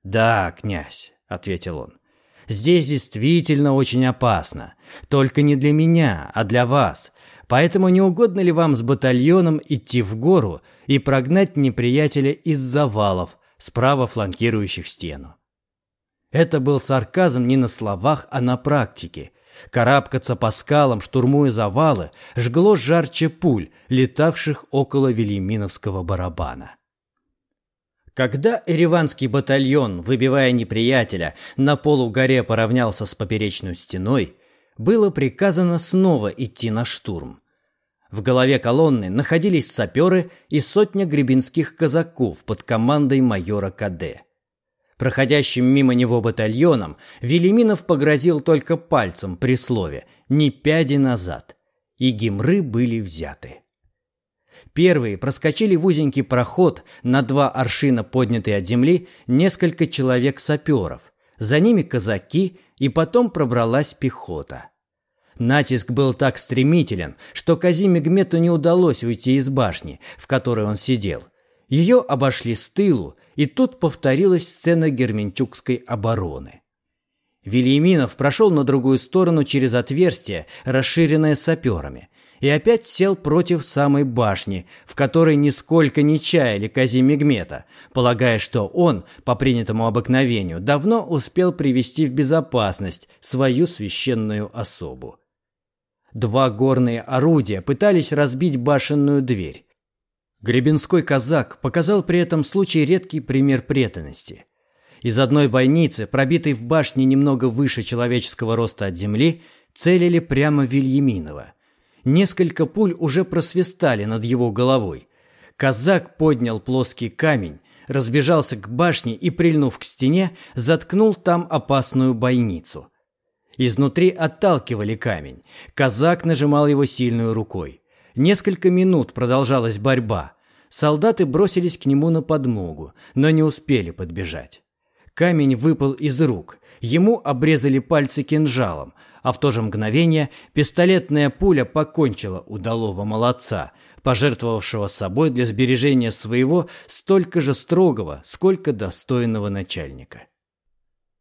«Да, князь», — ответил он, — «здесь действительно очень опасно. Только не для меня, а для вас. Поэтому не угодно ли вам с батальоном идти в гору и прогнать неприятеля из завалов, справа фланкирующих стену?» Это был сарказм не на словах, а на практике. Карабкаться по скалам, штурмуя завалы, жгло жарче пуль, летавших около Велиминовского барабана. Когда Ереванский батальон, выбивая неприятеля, на полугоре поравнялся с поперечной стеной, было приказано снова идти на штурм. В голове колонны находились саперы и сотня гребенских казаков под командой майора Каде. Проходящим мимо него батальоном Велиминов погрозил только пальцем при слове «ни пяди назад», и гимры были взяты. Первые проскочили в узенький проход на два аршина поднятый от земли несколько человек-саперов, за ними казаки, и потом пробралась пехота. Натиск был так стремителен, что Казимигмету не удалось уйти из башни, в которой он сидел. Ее обошли с тылу, и тут повторилась сцена герменчукской обороны. Вильяминов прошел на другую сторону через отверстие, расширенное саперами, и опять сел против самой башни, в которой нисколько не чаяли Казимигмета, полагая, что он, по принятому обыкновению, давно успел привести в безопасность свою священную особу. Два горные орудия пытались разбить башенную дверь, Гребенской казак показал при этом случае редкий пример преданности. Из одной бойницы, пробитой в башне немного выше человеческого роста от земли, целили прямо Вильяминова. Несколько пуль уже просвистали над его головой. Казак поднял плоский камень, разбежался к башне и, прильнув к стене, заткнул там опасную бойницу. Изнутри отталкивали камень. Казак нажимал его сильной рукой. Несколько минут продолжалась борьба. Солдаты бросились к нему на подмогу, но не успели подбежать. Камень выпал из рук, ему обрезали пальцы кинжалом, а в то же мгновение пистолетная пуля покончила удалого молодца, пожертвовавшего собой для сбережения своего столько же строгого, сколько достойного начальника.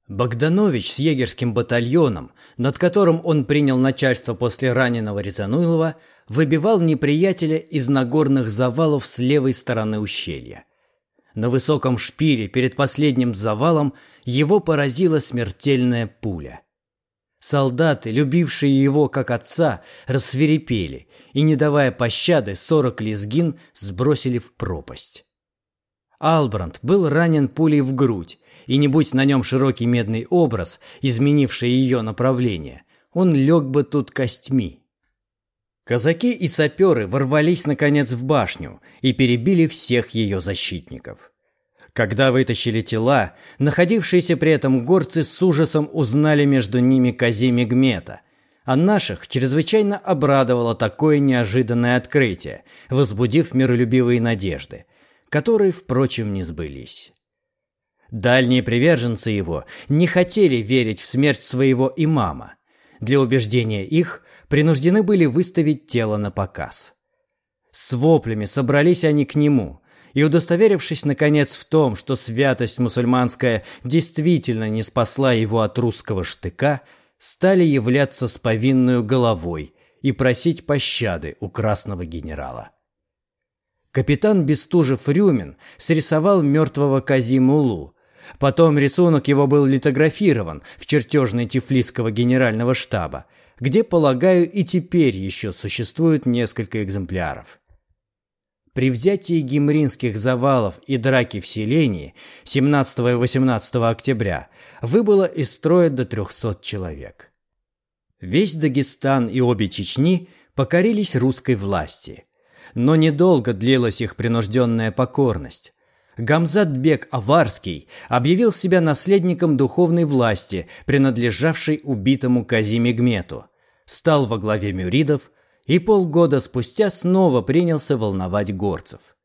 Богданович с егерским батальоном, над которым он принял начальство после раненого Резануйлова, выбивал неприятеля из нагорных завалов с левой стороны ущелья. На высоком шпиле перед последним завалом его поразила смертельная пуля. Солдаты, любившие его как отца, рассверепели и, не давая пощады, сорок лезгин сбросили в пропасть. Албранд был ранен пулей в грудь, и не будь на нем широкий медный образ, изменивший ее направление, он лег бы тут костьми. Казаки и саперы ворвались наконец в башню и перебили всех ее защитников. Когда вытащили тела, находившиеся при этом горцы с ужасом узнали между ними Казими Гмета, а наших чрезвычайно обрадовало такое неожиданное открытие, возбудив миролюбивые надежды – которые, впрочем, не сбылись. Дальние приверженцы его не хотели верить в смерть своего имама. Для убеждения их принуждены были выставить тело на показ. С воплями собрались они к нему, и, удостоверившись, наконец, в том, что святость мусульманская действительно не спасла его от русского штыка, стали являться с повинную головой и просить пощады у красного генерала. Капитан Бестужев-Рюмин срисовал мертвого Казимулу. Потом рисунок его был литографирован в чертежной Тифлисского генерального штаба, где, полагаю, и теперь еще существует несколько экземпляров. При взятии гимринских завалов и драки в селении 17 и 18 октября выбыло из строя до 300 человек. Весь Дагестан и обе Чечни покорились русской власти – но недолго длилась их принужденная покорность. Гамзат-бек Аварский объявил себя наследником духовной власти, принадлежавшей убитому Казимигмету, стал во главе мюридов и полгода спустя снова принялся волновать горцев.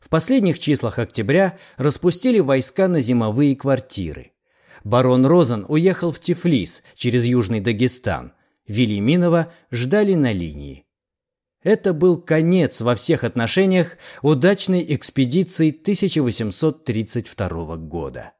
В последних числах октября распустили войска на зимовые квартиры. Барон Розен уехал в Тифлис через Южный Дагестан. Велиминова ждали на линии. Это был конец во всех отношениях удачной экспедиции 1832 года.